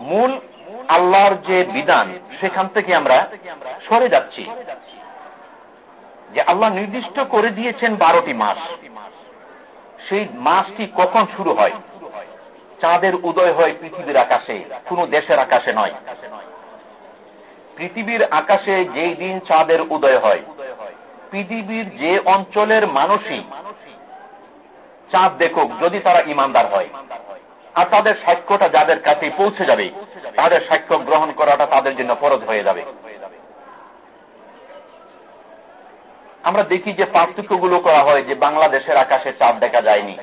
মূল আল্লাহর যে বিধান, সেখান থেকে আমরা সরে যাচ্ছি। যে আল্লাহ নির্দিষ্ট করে দিয়েছেন বারোটি মাস। সেই মাসটি কখন শুরু হয়? চাঁদের উদয় হয় পৃথিবীর আকাশে, কোন দেশের আকাশে নয়। পৃথিবীর আকাশে যেই দিন চাঁদের উদয় হয় পৃথিবীর যে অঞ্চলের মানুষই চাঁদ দেখুক যদি তারা ইমানদার হয়। আর তাদের সাক্ষ্যটা যাদের কাছে পৌঁছে যাবে, তাদের সাক্ষ্য গ্রহণ করাটা তাদের জন্য ফরজ হয়ে যাবে। আমরা দেখি যে পার্থক্যগুলো করা হয় যে বাংলাদেশের আকাশে চাঁদ দেখা যায়নি।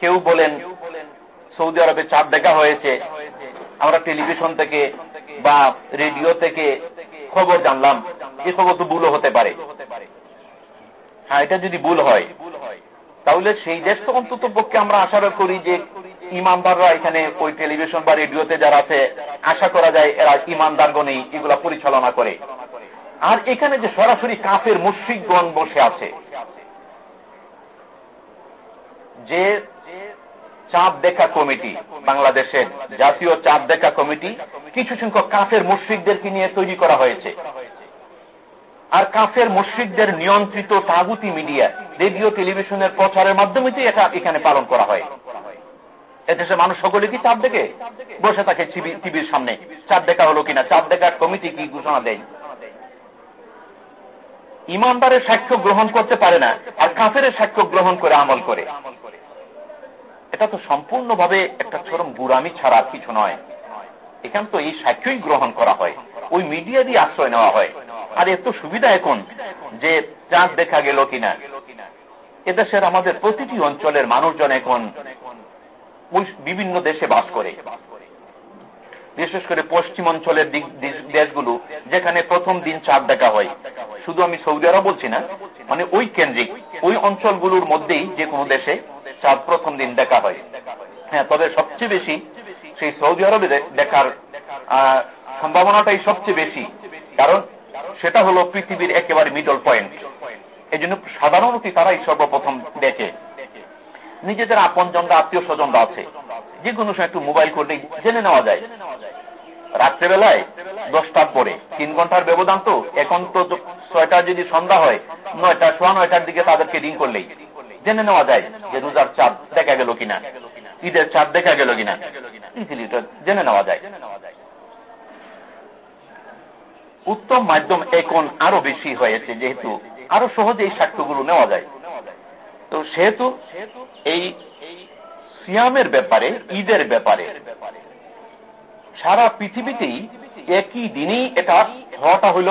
কেউ বলেন, সৌদি আরবে চাঁদ দেখা হয়েছে। আমরা টেলিভিশন থেকে বা রেডিও থেকে খবর জানলাম। খবর ভুলও হতে পারে। হ্যাঁ এটা যদি ভুল হয়, তাহলে সেই দেশ তো অন্তত পক্ষে আমরা আশা করি যে ইমানদাররা এখানে ওই টেলিভিশন বা রেডিওতে যারা আছে, আশা করা যায় এরা ইমানদারগণই এগুলা পরিচালনা করে। আর এখানে যে সরাসরি কাফের মুশ্রিকগণ বসে আছে, যে চাঁদ দেখা কমিটি, বাংলাদেশের জাতীয় চাঁদ দেখা কমিটি, কিছু সংখ্যক কাফের মুশ্রিকদেরকে নিয়ে তৈরি করা হয়েছে। আর কাফের মুশ্রিকদের নিয়ন্ত্রিত তাগুতি মিডিয়া, রেডিও, টেলিভিশনের প্রচারের মাধ্যমে এটা এখানে পালন করা হয়। এদেশে মানুষ সকলে কি চাঁদ দেখে? বসে থাকে টিভির সামনে। চাঁদ দেখা হলো কিনা? চাঁদ দেখার কমিটি কি ঘোষণা দেয়? ইমানদারের সাক্ষ্য গ্রহণ করতে পারে না, আর কাফের সাক্ষ্য গ্রহণ করে আমল করে। এটা তো সম্পূর্ণভাবে একটা চরম বুড়ামি ছাড়া কিছু নয়। এখান তো এই সাক্ষ্যই গ্রহণ করা হয়। ওই মিডিয়া দিয়ে আশ্রয় নেওয়া হয়। আর এত সুবিধা এখন যে চাঁদ দেখা গেল কিনা। এদেশের আমাদের প্রতিটি অঞ্চলের মানুষজন এখন বিভিন্ন দেশে বাস করে। বিশেষ করে পশ্চিম অঞ্চলের দেশগুলো যেখানে প্রথম দিন চাঁদ দেখা হয়। শুধু আমি সৌদি আরব বলছি না মানে ওই কেন্দ্রিক, ওই অঞ্চলগুলোর মধ্যেই যে কোনো দেশে চাঁদ প্রথম দিন দেখা হয়। হ্যাঁ তবে সবচেয়ে বেশি সেই সৌদি আরবে দেখার সম্ভাবনাটাই সবচেয়ে বেশি। কারণ সেটা হলো পৃথিবীর একেবারে মিডল পয়েন্ট এই জন্য সাধারণত তারাই সর্বপ্রথম দেখে নিজেদের আপন জনরা আত্মীয় স্বজনরা আছে। যে কোনো সময় একটু মোবাইল করলে জেনে নেওয়া যায়। রাত্রেবেলায় দশটার পরে, তিন ঘণ্টার ব্যবধান তো এখন তো ছয়টা যদি সন্ধ্যা হয়, নয়টা, সোয়া নয়টার দিকে তাদেরকে রিং করলেই জেনে নেওয়া যায় যে রোজার চাঁদ দেখা গেল কিনা, ঈদের চাঁদ দেখা গেল কিনা। ইজিলি জেনে নেওয়া যায়। উত্তম মাধ্যম এখন আরও বেশি হয়েছে, যেহেতু আরও সহজে এই সাক্ষ্যগুলো নেওয়া যায়। তো সেহেতু এই সিয়ামের ব্যাপারে, ঈদের ব্যাপারে, সারা পৃথিবীতেই একই দিনেই এটা হওয়াটা হইল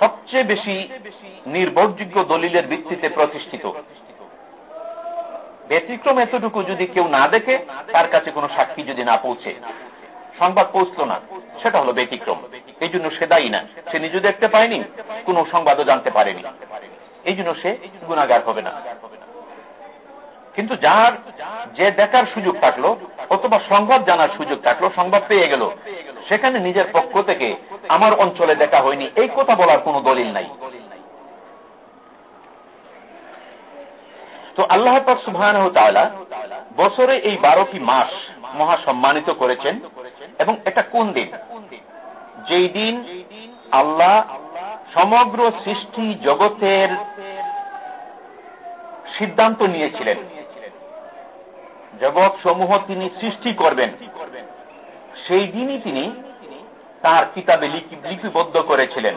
সবচেয়ে বেশি নির্ভরযোগ্য দলিলের ভিত্তিতে প্রতিষ্ঠিত। ব্যতিক্রম এতটুকু যদি কেউ না দেখে, তার কাছে কোনো সাক্ষী যদি না পৌঁছে, সংবাদ পৌঁছল না, সেটা হলো ব্যতিক্রম। এই জন্য সে দায়ী না। সে নিজে দেখতে পায়নি কোনো সংবাদও জানতে পারেনি। এই জন্য সে গুণাগার হবে না। কিন্তু যার যে দেখার সুযোগ থাকল, অথবা সংবাদ জানার সুযোগ থাকল, সংবাদ পেয়ে গেল, সেখানে নিজের পক্ষ থেকে আমার অঞ্চলে দেখা হয়নি, এই কথা বলার কোনো দলিল নাই। তো আল্লাহ সুবাহ বছরে এই বারোটি মাস মহা সম্মানিত করেছেন, এবং এটা কোন দিন? যেই দিন আল্লাহ সমগ্র সৃষ্টি জগতের সিদ্ধান্ত নিয়েছিলেন। জগৎ সমূহ তিনি সৃষ্টি করবেন। সেই দিনই তিনি তার কিতাবে লিপিবদ্ধ করেছিলেন।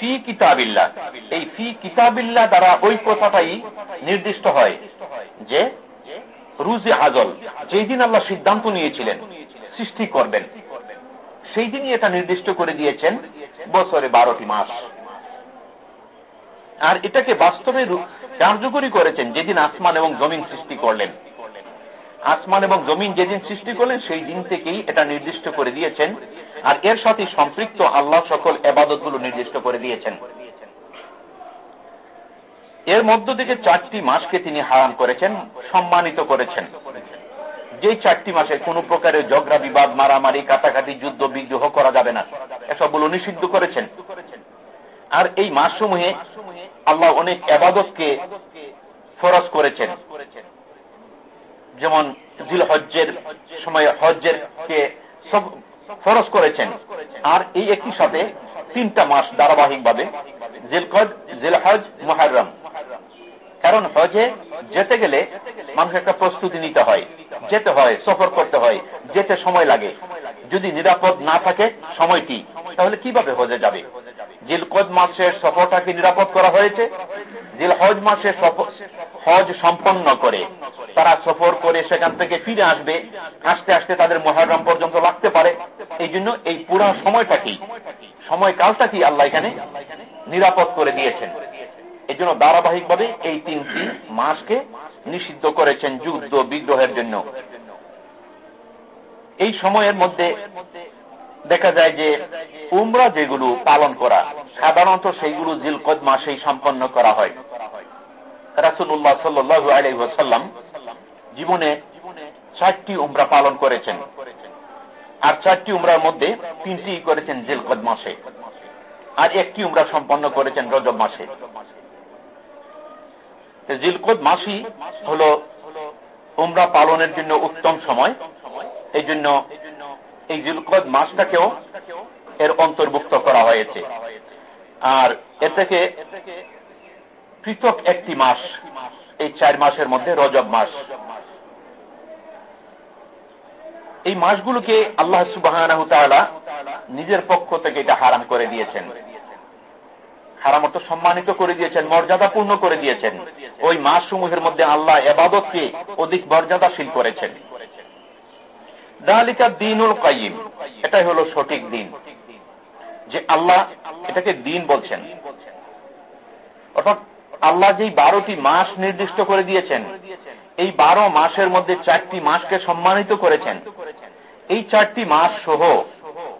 ফি কিতাবিল্লা। এই ফি কিতাবিল্লা দ্বারা ওই কথাটাই নির্দিষ্ট হয় যে রুজে আজল যেই দিন আল্লাহ সিদ্ধান্ত নিয়েছিলেন, সৃষ্টি করবেন। সেই দিনই এটা নির্দিষ্ট করে দিয়েছেন বছরে বারোটি মাস। আর এটাকে বাস্তবে কার্যকরী করেছেন যেদিন আসমান এবং জমিন সৃষ্টি করলেন। আসমান এবং জমিন যেদিন সৃষ্টি করলেন, সেই দিন থেকেই এটা নির্দিষ্ট করে দিয়েছেন। আর এর সাথে সম্পৃক্ত আল্লাহ সকল এবাদত নির্দিষ্ট করে দিয়েছেন। এর মধ্য থেকে চারটি মাসকে তিনি হারাম করেছেন, সম্মানিত করেছেন। যে চারটি মাসে কোন প্রকারের জগরা বিবাদ, মারামারি, কাটাকাটি, যুদ্ধ, বিগ্রহ করা যাবে না। এসবগুলো নিষিদ্ধ করেছেন। আর এই মাসসমূহে আল্লাহ অনেক আবাদতকে ফরজ করেছেন। যেমন জিল হজ্জের সময় হজ্জের কে সব ফরজ করেছেন। আর এই একই সাথে তিনটা মাস ধারাবাহিক ভাবে ধারাবাহিকভাবে জিলকদ জিলহজ মহারম কারণ হজে যেতে গেলে মানুষ একটা প্রস্তুতি নিতে হয়। যেতে হয়, সফর করতে হয়, যেতে সময় লাগে। যদি নিরাপদ না থাকে, সময়টি। তাহলে কীভাবে হজে যাবে? জিলকদ মাসের সফরটাকে নিরাপদ করা হয়েছে? জিল হজ মাসে হজ সম্পন্ন করে। তারা সফর করে সেখান থেকে ফিরে আসবে। আসতে আসতে তাদের মহারাম পর্যন্ত লাগতে পারে। এই জন্য এই পুরা সময়টাকেই, সময়কালটাকেই আল্লাহ এখানে নিরাপদ করে দিয়েছেন। এই জন্য ধারাবাহিকভাবে এই তিনটি মাসকে নিষিদ্ধ করেছেন যুদ্ধ বিগ্রহের জন্য। এই সময়ের মধ্যে দেখা যায় যে উমরা যেগুলো পালন করা, সাধারণত সেইগুলো জিলকদ মাসেই সম্পন্ন করা হয়। রাসুল্লাহ সাল্লু আলাইসাল্লাম জীবনে চারটি উমরা পালন করেছেন। আর চারটি উমরার মধ্যে তিনটি করেছেন জিলকদ মাসে। আর একটি উমরা সম্পন্ন করেছেন রজব মাসে। জিলকদ মাসি হল উমরা পালনের জন্য উত্তম সময়। এই জন্য এই জিলকদ মাসটাকেও এর অন্তর্ভুক্ত করা হয়েছে। আর এর থেকে পৃথক একটি মাস, এই চার মাসের মধ্যে রজব মাস। এই মাসগুলোকে আল্লাহ সুবাহ নিজের পক্ষ থেকে এটা হারাম করে দিয়েছেন। হারাম অর্থ সম্মানিত করে দিয়েছেন মর্যাদাপূর্ণ করে দিয়েছেন। ওই মাস সমূহের মধ্যে আল্লাহ এবাদতকে অধিক মর্যাদাশীল করেছেন। দালিকা দিনুল কাইম এটাই হলো সঠিক দিন। যে আল্লাহ এটাকে দিন বলছেন। অর্থাৎ আল্লাহ যেই বারোটি মাস নির্দিষ্ট করে দিয়েছেন, এই বারো মাসের মধ্যে চারটি মাসকে সম্মানিত করেছেন। এই চারটি মাস সহ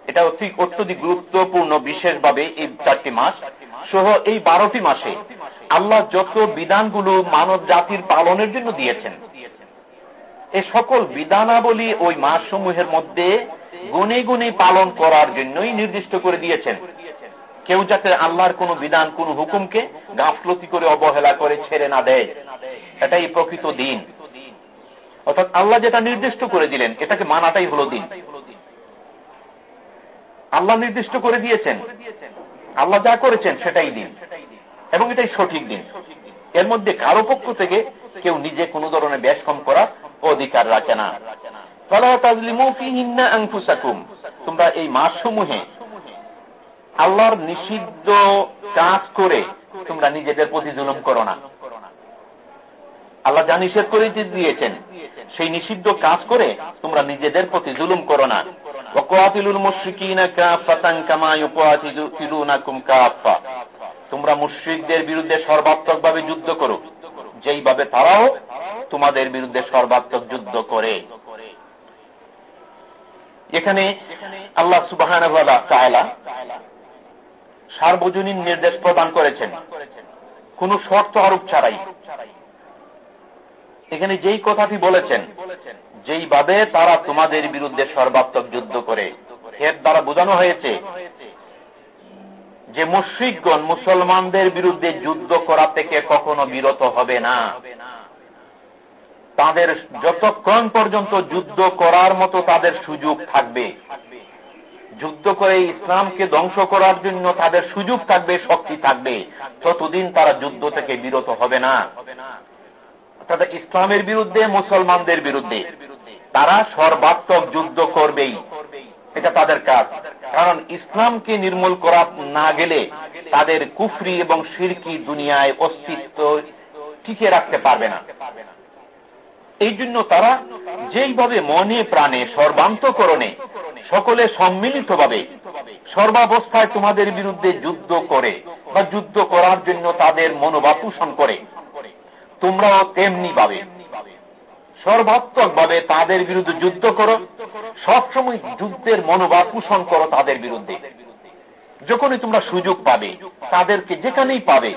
এটা অত্যধিক গুরুত্বপূর্ণ বিশেষভাবে এই চারটি মাস সহ এই বারোটি মাসে আল্লাহ যত বিধানগুলো মানব জাতির পালনের জন্য দিয়েছেন, এ সকল বিধানাবলী ওই মাস সমূহের মধ্যে গুনে গুনে পালন করার জন্যই নির্দিষ্ট করে দিয়েছেন। কেউ যাতে আল্লাহর কোন বিধান, কোন হুকুমকে গাফলতি করে অবহেলা করে ছেড়ে না দেয়। এটাই প্রকৃত দিন। অর্থাৎ আল্লাহ যেটা নির্দিষ্ট করে দিলেন, এটাকে মানাটাই হলো দিন। আল্লাহ নির্দিষ্ট করে দিয়েছেন। আল্লাহ যা করেছেন সেটাই দিন। এবং এটাই সঠিক দিন। এর মধ্যে কারও পক্ষ থেকে কেউ নিজে কোন ধরনের ব্যাস কম করার অধিকার রাখে না। তোমরা এই মাস সমূহে আল্লাহর নিষিদ্ধ কাজ করে তোমরা নিজেদের প্রতি জুলুম করো না। আল্লাহ যা নিষেধ করে দিয়েছেন, সেই নিষিদ্ধ কাজ করে তোমরা নিজেদের প্রতি জুলুম করো না। তোমরা মুশ্রিকদের বিরুদ্ধে সর্বাত্মক ভাবে যুদ্ধ করো। যেইভাবে তারাও তোমাদের বিরুদ্ধে সর্বাত্মক যুদ্ধ করে। এখানে আল্লাহ সুবাহ সার্বজনীন নির্দেশ প্রদান করেছেন। কোন শর্ত আরোপ ছাড়াই। এখানে যেই কথাটি বলেছেন যেইভাবে তারা তোমাদের বিরুদ্ধে সর্বাত্মক যুদ্ধ করে, এর দ্বারা বোঝানো হয়েছে যে মুশ্রিকগণ মুসলমানদের বিরুদ্ধে যুদ্ধ করা থেকে কখনো বিরত হবে না। তাদের যতক্ষণ পর্যন্ত যুদ্ধ করার মতো তাদের সুযোগ থাকবে, যুদ্ধ করে ইসলামকে ধ্বংস করার জন্য তাদের সুযোগ থাকবে, শক্তি থাকবে, ততদিন তারা যুদ্ধ থেকে বিরত হবে না। অর্থাৎ ইসলামের বিরুদ্ধে, মুসলমানদের বিরুদ্ধে। তারা সর্বাত্মক যুদ্ধ করবেই। এটা তাদের কাজ। কারণ ইসলামকে নির্মূল করা না গেলে তাদের কুফরি এবং সিরকি দুনিয়ায় অস্তিত্ব টিকে রাখতে পারবে না। এই জন্য তারা যেইভাবে মনে প্রাণে সর্বান্তকরণে সকলে সম্মিলিতভাবে সর্বাবস্থায় তোমাদের বিরুদ্ধে যুদ্ধ করে বা যুদ্ধ করার জন্য তাদের মনোভাব পোষণ করে, তোমরাও তেমনি ভাবে সর্বাত্মক ভাবে তাদের বিরুদ্ধে যুদ্ধ করো। সবসময় যুদ্ধের মনোভাব পোষণ করো তাদের বিরুদ্ধে। যখনই তোমরা সুযোগ পাবে, তাদেরকে যেখানেই পাবে,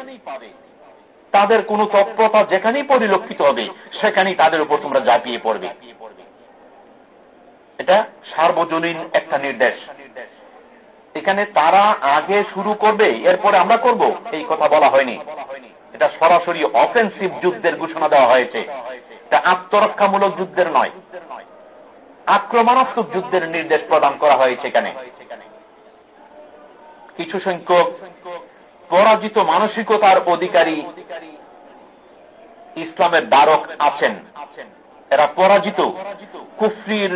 তাদের কোন তৎপরতা যেখানেই পরিলক্ষিত হবে, সেখানেই তাদের উপর তোমরা ঝাঁপিয়ে পড়বে। এটা সার্বজনীন একটা নির্দেশ। এখানে তারা আগে শুরু করবে, এরপরে আমরা করব, এই কথা বলা হয়নি। এটা সরাসরি অফেন্সিভ যুদ্ধের ঘোষণা দেওয়া হয়েছে। এটা আত্মরক্ষামূলক যুদ্ধের নয়। আক্রমণাত্মক যুদ্ধের নির্দেশ প্রদান করা হয়েছে এখানে। কিছু সংখ্যক পরাজিত মানসিকতার অধিকারী ইসলামের দ্বারক আছেন। এরা পরাজিত। কুফরির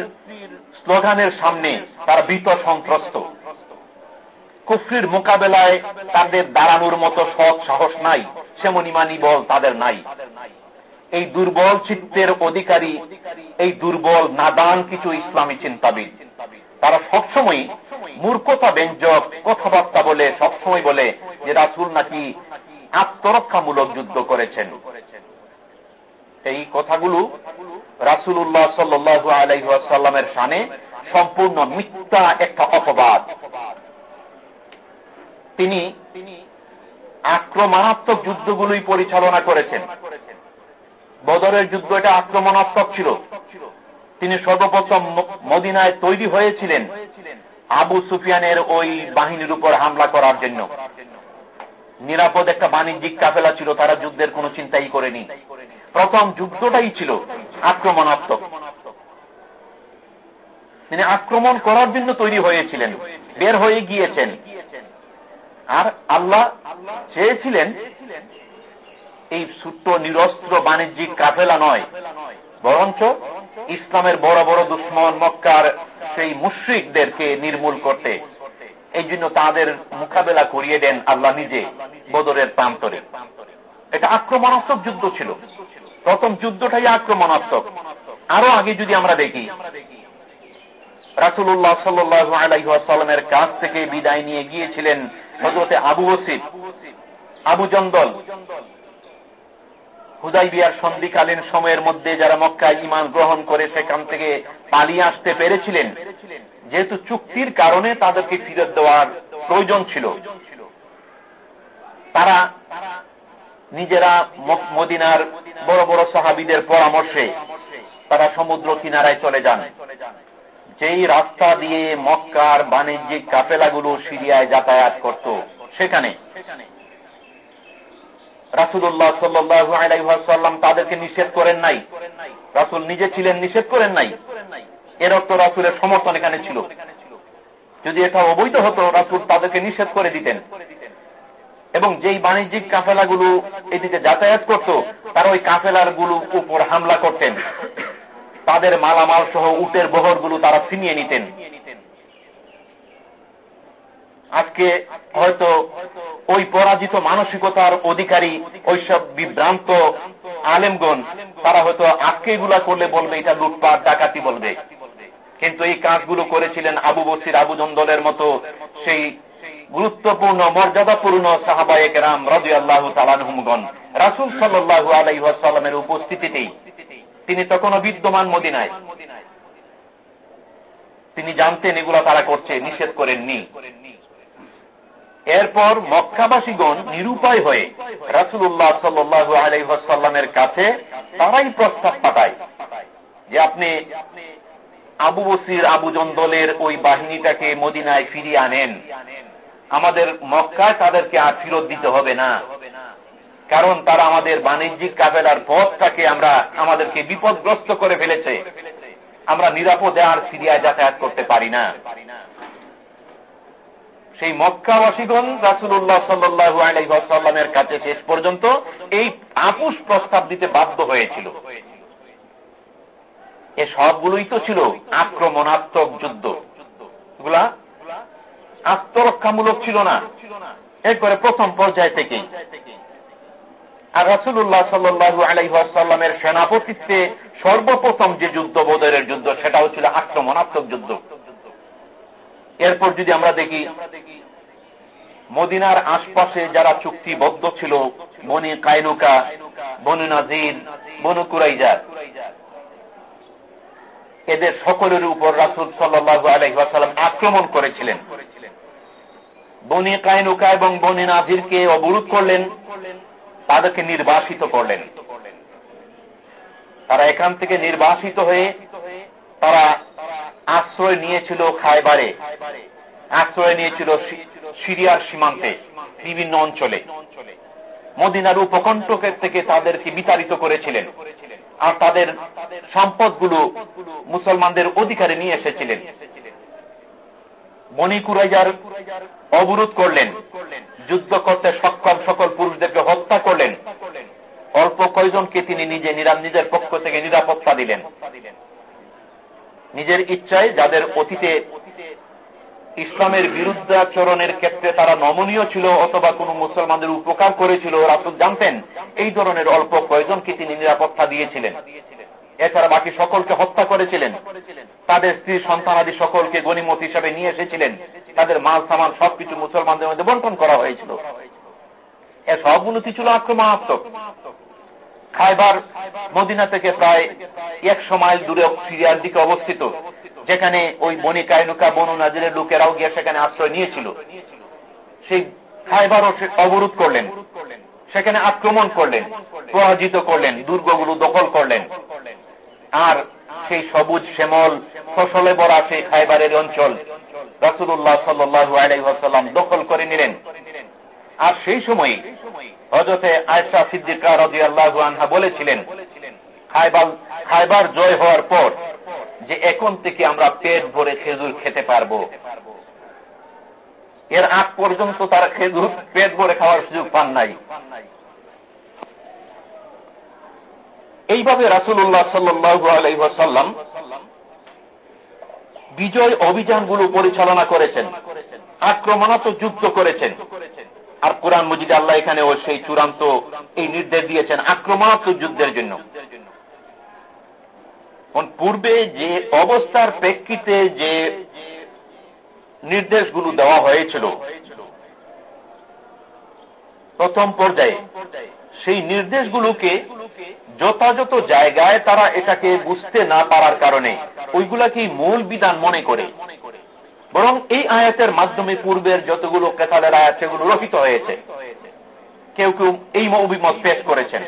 স্লোগানের সামনে তারা ভীত সন্ত্রস্ত। কুফরির মোকাবেলায় তাদের দাঁড়ানোর মতো সৎ সাহস নাই, সেমন ইমানি বল তাদের নাই। এই দুর্বল চিত্তের অধিকারী, এই দুর্বল, নাদান কিছু ইসলামী চিন্তাবিদ। তারা সবসময় মূর্খতা ব্যঞ্জক কথাবার্তা বলে, সবসময় বলে যে রাসুল নাকি আত্মরক্ষামূলক যুদ্ধ করেছেন। এই কথাগুলো রাসুল্লাহ সাল্লু আলাইসাল্লামের সানে সম্পূর্ণ মিথ্যা একটা অপবাদ। তিনি আক্রমণাত্মক যুদ্ধগুলোই পরিচালনা করেছেন। বদরের যুদ্ধ এটা আক্রমণাত্মক ছিল। তিনি সর্বপ্রথম মদিনায় তৈরি হয়েছিলেন আবু সুফিয়ানের ওই বাহিনীর উপর হামলা করার জন্য। নিরাপদ একটা বাণিজ্যিক কাফেলা ছিল, তারা যুদ্ধের কোনো চিন্তাই করেনি। প্রথম যুদ্ধটাই ছিল আক্রমণাত্মক। তিনি আক্রমণ করার জন্য তৈরি হয়েছিলেন, বের হয়ে গিয়েছেন। আর আল্লাহ চেয়েছিলেন এই ছোট্ট, নিরস্ত্র বাণিজ্যিক কাফেলা নয়। বরঞ্চ ইসলামের বড় বড় দুশ্মন মক্কার সেই মুশ্রিকদেরকে নির্মূল করতে। এই জন্য তাদের মোকাবেলা করিয়ে দেন আল্লাহ নিজে বদরের প্রান্তরে। এটা আক্রমণাত্মক যুদ্ধ ছিল। প্রথম যুদ্ধটাই আক্রমণাত্মক। আরও আগে যদি আমরা দেখি রাসুল্লাহ সাল্লু কাছ থেকে বিদায় নিয়ে গিয়েছিলেন হজরতে আবু ওসিদ আবু জন্দল। হুদাই বিয়ার সন্ধিকালীন সময়ের মধ্যে যারা মক্কায় ইমান গ্রহণ করে সেখান থেকে পালিয়ে আসতে পেরেছিলেন, যেহেতু চুক্তির কারণে তাদেরকে ফিরত দেওয়ার প্রয়োজন ছিল। তারা নিজেরা মদিনার বড় বড় সাহাবিদের পরামর্শে তারা সমুদ্র কিনারায় চলে যান। যেই রাস্তা দিয়ে মক্কার বাণিজ্যিক কাপেলাগুলো সিরিয়ায় যাতায়াত করত, সেখানে তাদেরকে নিষেধ করেন নাই। রাসুল নিজে ছিলেন, নিষেধ করেন নাই। এর অর্থ রাসুলের সমর্থন এখানে ছিল। যদি এটা অবৈধ হতো, রাসুল তাদেরকে নিষেধ করে দিতেন। এবং যেই বাণিজ্যিক কাফেলাগুলো এদিকে যাতায়াত করত, তারা ওই কাফেলারগুলো উপর হামলা করতেন। তাদের মালামাল সহ উটের বহরগুলো তারা ছিনিয়ে নিতেন। আজকে হয়তো ওই পরাজিত মানসিকতার অধিকারী ওইসব বিভ্রান্ত আলেমগণ, তারা হয়তো আজকে এগুলা করলে বলবে, এটা লুটপাট, ডাকাতি বলবে। কিন্তু এই কাজগুলো করেছিলেন আবু বসির আবু জন্দলের মতো সেই গুরুত্বপূর্ণ, মর্যাদাপূর্ণ সাহাবায়ক রাম রবি আল্লাহ তালানহুমগণ রাসুল সাল্লাহ আলাইসাল্লামের উপস্থিতিতেই তিনি তখনও বিদ্যমান মদিনায়। তিনি জানতেন এগুলা তারা করছে, নিষেধ করেননি। এরপর মক্কাবাসীগণ নিরুপায় হয়ে রাসুল্লাহ সাল্লু আলাইসাল্লামের কাছে তারাই প্রস্তাব পাঠায় যে আপনি আবু বসির, আবু জন্দলের ওই বাহিনীটাকে মদিনায় ফিরিয়ে আনেন। আমাদের মক্কায় তাদেরকে আর ফিরত দিতে হবে না। কারণ তারা আমাদের বাণিজ্যিক কাফেলার পথটাকে আমরা, আমাদেরকে বিপদগ্রস্ত করে ফেলেছে। আমরা নিরাপদে আর সিরিয়ায় যাতায়াত করতে পারি না। সেই মক্কাবাসীগণ রাসুল্লাহ সাল্লু আলাইসাল্লামের কাছে শেষ পর্যন্ত এই আপুষ প্রস্তাব দিতে বাধ্য হয়েছিল। এ সবগুলোই তো ছিল আক্রমণাত্মক যুদ্ধ। এগুলা আত্মরক্ষামূলক ছিল না। একবারে প্রথম পর্যায় থেকেই। আর রাসুল্লাহ সাল্লু আলাইসাল্লামের সেনাপতিত্বে সর্বপ্রথম যে যুদ্ধ বোধের যুদ্ধ, সেটাও ছিল আক্রমণাত্মক যুদ্ধ। এরপর যদি আমরা দেখি, মদিনার আশপাশে যারা চুক্তিবদ্ধ ছিল, বনি কায়নুকা বনু নাজির, বনু কুরাইজার এদের সকলের উপর রাসুল সাল্লু আলহাম আক্রমণ করেছিলেন। বনি কায়নুকা এবং বনি নাজিরকে অবরোধ করলেন, তাদেরকে নির্বাসিত করলেন। তারা এখান থেকে নির্বাসিত হয়ে তারা আশ্রয় নিয়েছিল খায়বারে। আশ্রয় নিয়েছিল সিরিয়ার সীমান্তে, বিভিন্ন অঞ্চলে। মদিনার উপকণ্ঠকের থেকে তাদেরকে বিতাড়িত করেছিলেন। আর তাদের সম্পদগুলো মুসলমানদের অধিকারে নিয়ে এসেছিলেন। মণি কুরাইজার অবরোধ করলেন। যুদ্ধ করতে সক্ষম সকল পুরুষদেরকে হত্যা করলেন। অল্প কয়জনকে তিনি নিজে নিজের পক্ষ থেকে নিরাপত্তা দিলেন। নিজের ইচ্ছায় যাদের অতীতে ইসলামের বিরুদ্ধাচরণের ক্ষেত্রে তারা নমনীয় ছিল অথবা কোন মুসলমানদের উপকার করেছিল রাসুল জানতেন, এই ধরনের অল্প কয়জনকে তিনি নিরাপত্তা দিয়েছিলেন। এছাড়া বাকি সকলকে হত্যা করেছিলেন। তাদের স্ত্রী সন্তানাদি সকলকে গণিমত হিসাবে নিয়ে এসেছিলেন। তাদের মাল, সামান সবকিছু মুসলমানদের মধ্যে বন্টন করা হয়েছিল। এ সবগুলো ছিল আক্রমণাত্মক। খাইবার মদিনা থেকে প্রায় একশো মাইল দূরে সিরিয়ার দিকে অবস্থিত, যেখানে ওই বনি কায়নুকা বনু নাজিরের লোকেরাও গিয়ে সেখানে আশ্রয় নিয়েছিল। সেই খাইবারও অবরোধ করলেন, সেখানে আক্রমণ করলেন, পরাজিত করলেন, দুর্গগুলো দখল করলেন। আর সেই সবুজ শ্যামল ফসলে ভরা সেই খাইবারের অঞ্চল রাসুল্লাহ সাল্লু আলাইসাল্লাম দখল করে নিলেন। আর সেই সময় হজরতে আয়সা সিদ্দিকা রাজি আল্লাহ আনহা বলেছিলেন খাইবার জয় হওয়ার পর যে এখন থেকে আমরা পেট ভরে খেজুর খেতে পারব। এর আগ পর্যন্ত তারা খেজুর পেট ভরে খাওয়ার সুযোগ পান নাই। এইভাবে রাসুল্লাহ সাল্লু আলাইসাল্লাম বিজয় অভিযানগুলো পরিচালনা করেছেন, আক্রমণাত্মক যুদ্ধ করেছেন। আর কোরআন মজিদ আল্লাহ এখানে ও সেই চূড়ান্ত এই নির্দেশ দিয়েছেন আক্রমণাত্মক যুদ্ধের জন্য। পূর্বে যে অবস্থার প্রেক্ষিতে যে নির্দেশগুলো দেওয়া হয়েছিল, প্রথম পর্যায়ে সেই নির্দেশগুলোকে যথাযথ জায়গায় তারা এটাকে বুঝতে না পারার কারণে ওইগুলাকেই মূল বিধান মনে করে। বরং এই আয়াতের মাধ্যমে পূর্বের যতগুলো কেতালের আয়াত, সেগুলো রহিত হয়েছে। কেউ কেউ এই অভিমত পেশ করেছেন।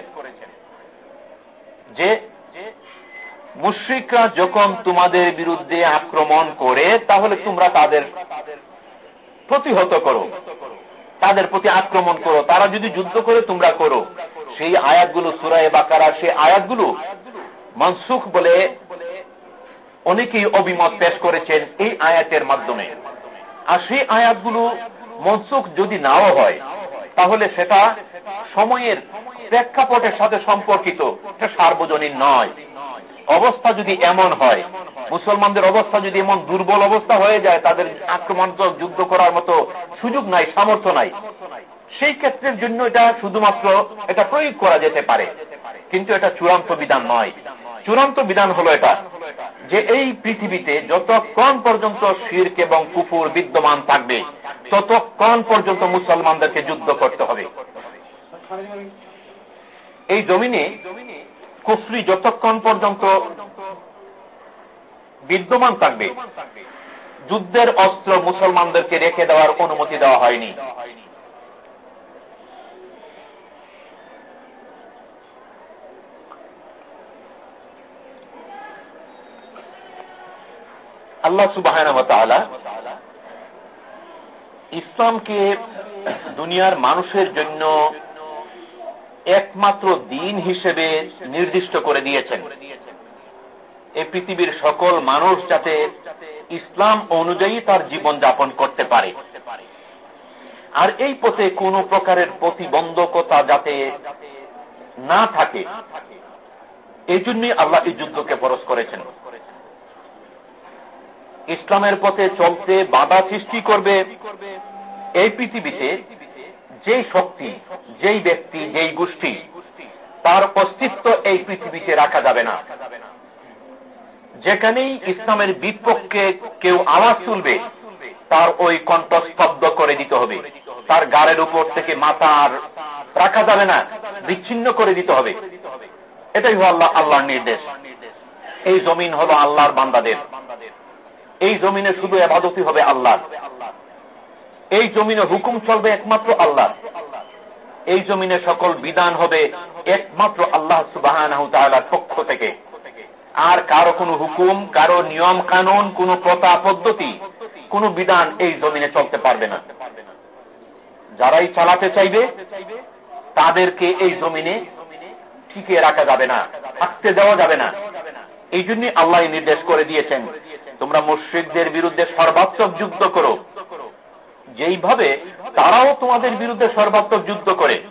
যে মুশ্রিকরা যখন তোমাদের বিরুদ্ধে আক্রমণ করে, তাহলে তোমরা তাদের প্রতিহত করো। তাদের প্রতি আক্রমণ করো। তারা যদি যুদ্ধ করে, তোমরা করো। সেই আয়াতগুলো সুরায় বাকারা সেই আয়াতগুলো মনসুখ বলে অনেকেই অভিমত পেশ করেছেন এই আয়াতের মাধ্যমে। আর সেই আয়াতগুলো মনসুখ যদি নাও হয়, তাহলে সেটা সময়ের প্রেক্ষাপটের সাথে সম্পর্কিত সার্বজনীন নয়। অবস্থা যদি এমন হয়, মুসলমানদের অবস্থা যদি এমন দুর্বল অবস্থা হয়ে যায়, তাদের আক্রমণাত্মক যুদ্ধ করার মতো সুযোগ নাই, সামর্থ্য নাই। সেই ক্ষেত্রের জন্য এটা শুধুমাত্র এটা প্রয়োগ করা যেতে পারে। কিন্তু এটা চূড়ান্ত বিধান নয়। চূড়ান্ত বিধান হলো এটা, যে এই পৃথিবীতে যতক্ষণ পর্যন্ত শির্ক এবং কুকুর বিদ্যমান থাকবে, ততক্ষণ পর্যন্ত মুসলমানদেরকে যুদ্ধ করতে হবে। এই জমিনে কুফরি যতক্ষণ পর্যন্ত বিদ্যমান থাকবে, যুদ্ধের অস্ত্র মুসলমানদেরকে রেখে দেওয়ার অনুমতি দেওয়া হয়নি। আল্লাহ সুবাহ ইসলামকে দুনিয়ার মানুষের জন্য একমাত্র দিন হিসেবে নির্দিষ্ট করে দিয়েছেন। এই পৃথিবীর সকল মানুষ যাতে ইসলাম অনুযায়ী তার জীবন যাপন করতে পারে। আর এই পথে কোনো প্রকারের প্রতিবন্ধকতা যাতে না থাকে এই জন্যই আল্লাহ এই যুদ্ধকে ফরস করেছেন। ইসলামের পথে চলতে বাধা সৃষ্টি করবে এই পৃথিবীতে যেই শক্তি, যেই ব্যক্তি, যেই গোষ্ঠী, তার অস্তিত্ব এই পৃথিবীতে রাখা যাবে না। যেখানেই ইসলামের বিপক্ষে কেউ আওয়াজ তুলবে, তার ওই কণ্ঠস্তব্ধ করে দিতে হবে। তার গাড়ের উপর থেকে মাথা আর রাখা যাবে না, বিচ্ছিন্ন করে দিতে হবে। এটাই হল আল্লাহ আল্লাহর নির্দেশ। এই জমিন হল আল্লাহর বান্দাদের। এই জমিনে শুধু এবাদতি হবে আল্লাহ এই জমিনে হুকুম চলবে একমাত্র আল্লাহ এই জমিনে সকল বিধান হবে একমাত্র আল্লাহ সুবাহ পক্ষ থেকে। আর কারও কোনো হুকুম, কারও নিয়ম কানুন, কোন প্রথা পদ্ধতি, কোন বিধান এই জমিনে চলতে পারবে না। যারাই চালাতে চাইবে, তাদেরকে এই জমিনে টিকিয়ে রাখা যাবে না থাকতে দেওয়া যাবে না। এই জন্য আল্লাহ নির্দেশ করে দিয়েছেন। তোমরা মুশ্রিকদের বিরুদ্ধে সর্বাত্মক যুদ্ধ করো। যেইভাবে তারাও তোমাদের বিরুদ্ধে সর্বাত্মক যুদ্ধ করে।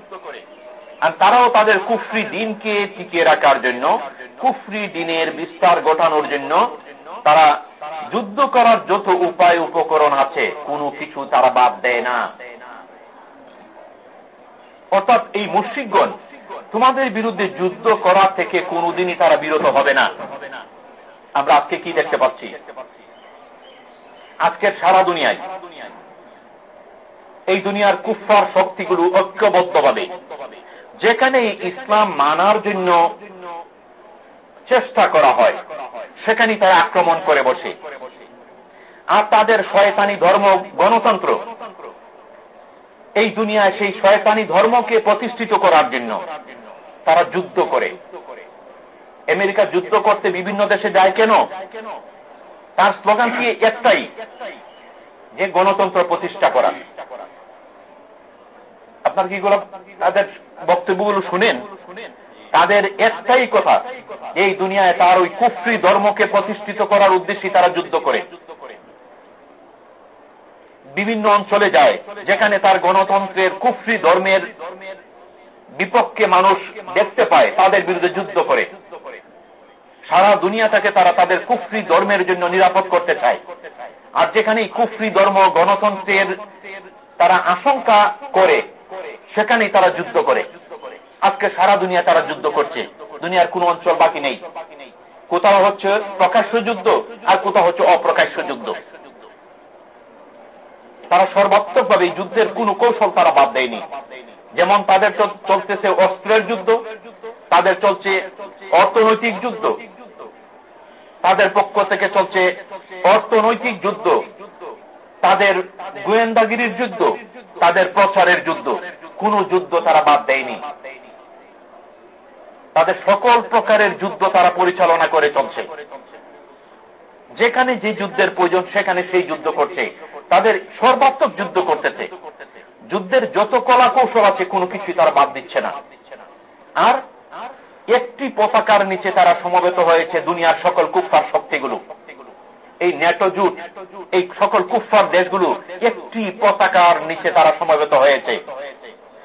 আর তারাও তাদের কুফরি দিনকে টিকিয়ে রাখার জন্য, কুফরি দিনের বিস্তার ঘটানোর জন্য তারা যুদ্ধ করার যত উপায় উপকরণ আছে, কোনো কিছু তারা বাদ দেয় না। অর্থাৎ এই মুশ্রিকগণ তোমাদের বিরুদ্ধে যুদ্ধ করা থেকে কোনোদিনই তারা বিরত হবে না। আমরা আজকে কি দেখতে পাচ্ছি? আজকের সারা দুনিয়ায় এই দুনিয়ার কুফার শক্তিগুলো ঐক্যবদ্ধভাবে যেখানে ইসলাম মানার জন্য চেষ্টা করা হয় সেখানে তারা আক্রমণ করে বসে। আর তাদের শয়তানি ধর্ম গণতন্ত্র এই দুনিয়ায় সেই শয়তানি ধর্মকে প্রতিষ্ঠিত করার জন্য তারা যুদ্ধ করে। আমেরিকা যুদ্ধ করতে বিভিন্ন দেশে যায় কেন? তার স্লোগান কি একটাই? যে গণতন্ত্র প্রতিষ্ঠা করা। আপনার কি তাদের বক্তব্যগুলো শুনেন? তাদের একটাই কথা, এই দুনিয়ায় তার ওই কুফরি ধর্মকে প্রতিষ্ঠিত করার উদ্দেশ্যে তারা যুদ্ধ করে। বিভিন্ন অঞ্চলে যায়, যেখানে তার গণতন্ত্রের কুফরি ধর্মের বিপক্ষে মানুষ দেখতে পায়, তাদের বিরুদ্ধে যুদ্ধ করে। সারা দুনিয়াটাকে তারা তাদের কুফরি ধর্মের জন্য নিরাপদ করতে চায়। আর যেখানে কুফরি ধর্ম, গণতন্ত্রের তারা আশঙ্কা করে, সেখানেই তারা যুদ্ধ করে। আজকে সারা দুনিয়া তারা যুদ্ধ করছে। দুনিয়ার কোন অঞ্চল বাকি নেই। কোথাও হচ্ছে প্রকাশ্য যুদ্ধ, আর কোথাও হচ্ছে অপ্রকাশ্য যুদ্ধ। তারা সর্বাত্মকভাবে যুদ্ধের কোন কৌশল তারা বাদ দেয়নি। যেমন তাদের চলতেছে অস্ত্রের যুদ্ধ, তাদের চলছে অর্থনৈতিক যুদ্ধ তাদের পক্ষ থেকে চলছে অর্থনৈতিক যুদ্ধ। তাদের গোয়েন্দাগিরির যুদ্ধ, তাদের প্রচারের যুদ্ধ। কোন যুদ্ধ তারা বাদ দেয়নি। তাদের সকল প্রকারের যুদ্ধ তারা পরিচালনা করে চলছে। যেখানে যে যুদ্ধের প্রয়োজন, সেখানে সেই যুদ্ধ করছে। তাদের সর্বাত্মক যুদ্ধ করতেছে। যুদ্ধের যত কলা কৌশল আছে, কোনো কিছুই তারা বাদ দিচ্ছে না। আর একটি পতাকার নিচে তারা সমবেত হয়েছে দুনিয়ার সকল কুফার শক্তিগুলো। এই নেটো জুট, এই সকল কুফার দেশগুলো একটি পতাকার নিচে তারা সমবেত হয়েছে।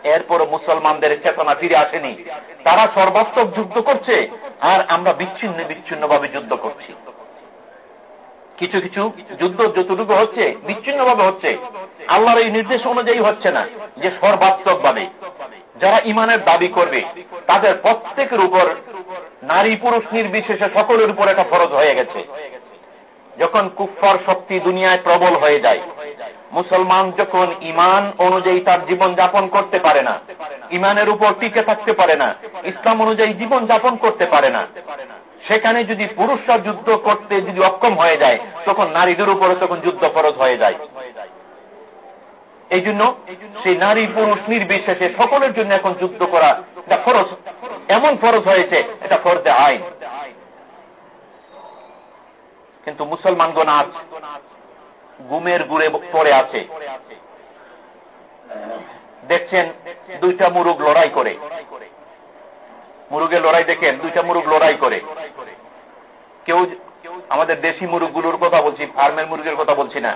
এরপর মুসলমানদের চেতনা ফিরে আসেনি। তারা সর্বাত্মক যুদ্ধ করছে আর আমরা বিচ্ছিন্ন বিচ্ছিন্ন ভাবে যুদ্ধ করছি। কিছু কিছু যুদ্ধ যতটুকু হচ্ছে বিচ্ছিন্ন ভাবে হচ্ছে। আল্লাহর এই নির্দেশ অনুযায়ী হচ্ছে না যে সর্বাত্মক ভাবে যারা ইমানের দাবি করবে, তাদের প্রত্যেকের উপর নারী পুরুষ নির্বিশেষে সকলের উপর একটা ফরজ হয়ে গেছে। যখন কুফার শক্তি দুনিয়ায় প্রবল হয়ে যায়, মুসলমান যখন ইমান অনুযায়ী তার জীবন যাপন করতে পারে না ইমানের উপর টিকে থাকতে পারে না, ইসলাম অনুযায়ী জীবন যাপন করতে পারে না, সেখানে যদি পুরুষরা যুদ্ধ করতে যদি অক্ষম হয়ে যায়, তখন নারীদের উপরে তখন যুদ্ধ ফরজ হয়ে যায়। এই জন্য সেই নারী পুরুষ নির্বিশেষে সকলের জন্য এখন যুদ্ধ করা এটা ফরজ। এমন ফরজ হয়েছে, এটা ফরজে আইন। কিন্তু মুসলমানগণ আজ গুমের গুড়ে পড়ে আছে। দেখছেন, দুইটা মুরুগ লড়াই করে। মুরুগের লড়াই দেখেন, দুইটা মুরুগ লড়াই করে। কেউ আমাদের দেশি মুরুগগুলোর কথা বলছি, ফার্মের মুরগের কথা বলছি না।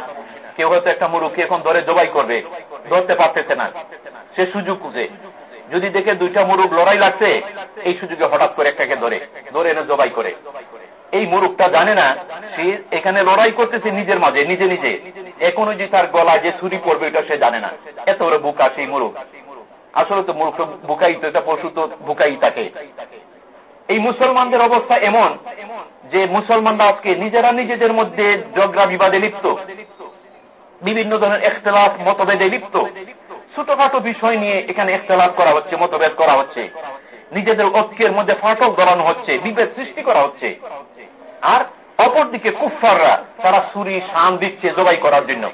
কেউ হয়তো একটা মুরুগকে এখন ধরে জবাই করবে, ধরতে পারতেছে না। সে সুযোগ খুঁজে। যদি দেখে দুইটা মুরুগ লড়াই লাগছে, এই সুযোগে হঠাৎ করে একটাকে ধরে ধরে এনে জবাই করে। এই মুরুগটা জানে না, সে এখানে লড়াই করতেছে নিজের মাঝে, নিজে নিজে। এখন যে তার গলা যে ছুরি পড়বে, এটা সে জানে না। এত বড় বুকা সেই মুরুগ আসলে তো মূর্খ বুকাই তো, এটা পশু তো বুকাই থাকে এই মুসলমানদের অবস্থা এমন যে মুসলমানরা আজকে নিজেরা নিজেদের মধ্যে জগরা বিবাদে লিপ্ত। বিভিন্ন ধরনের একতলাফ মতভেদে লিপ্ত। ছোটখাটো বিষয় নিয়ে এখানে একতলাফ করা হচ্ছে, মতভেদ করা হচ্ছে। নিজেদের ঐক্যের মধ্যে ফাটক ধরানো হচ্ছে, বিভেদ সৃষ্টি করা হচ্ছে। আর অপরদিকে কুফাররা তারা সুরি শান দিচ্ছে জবাই করার জন্য।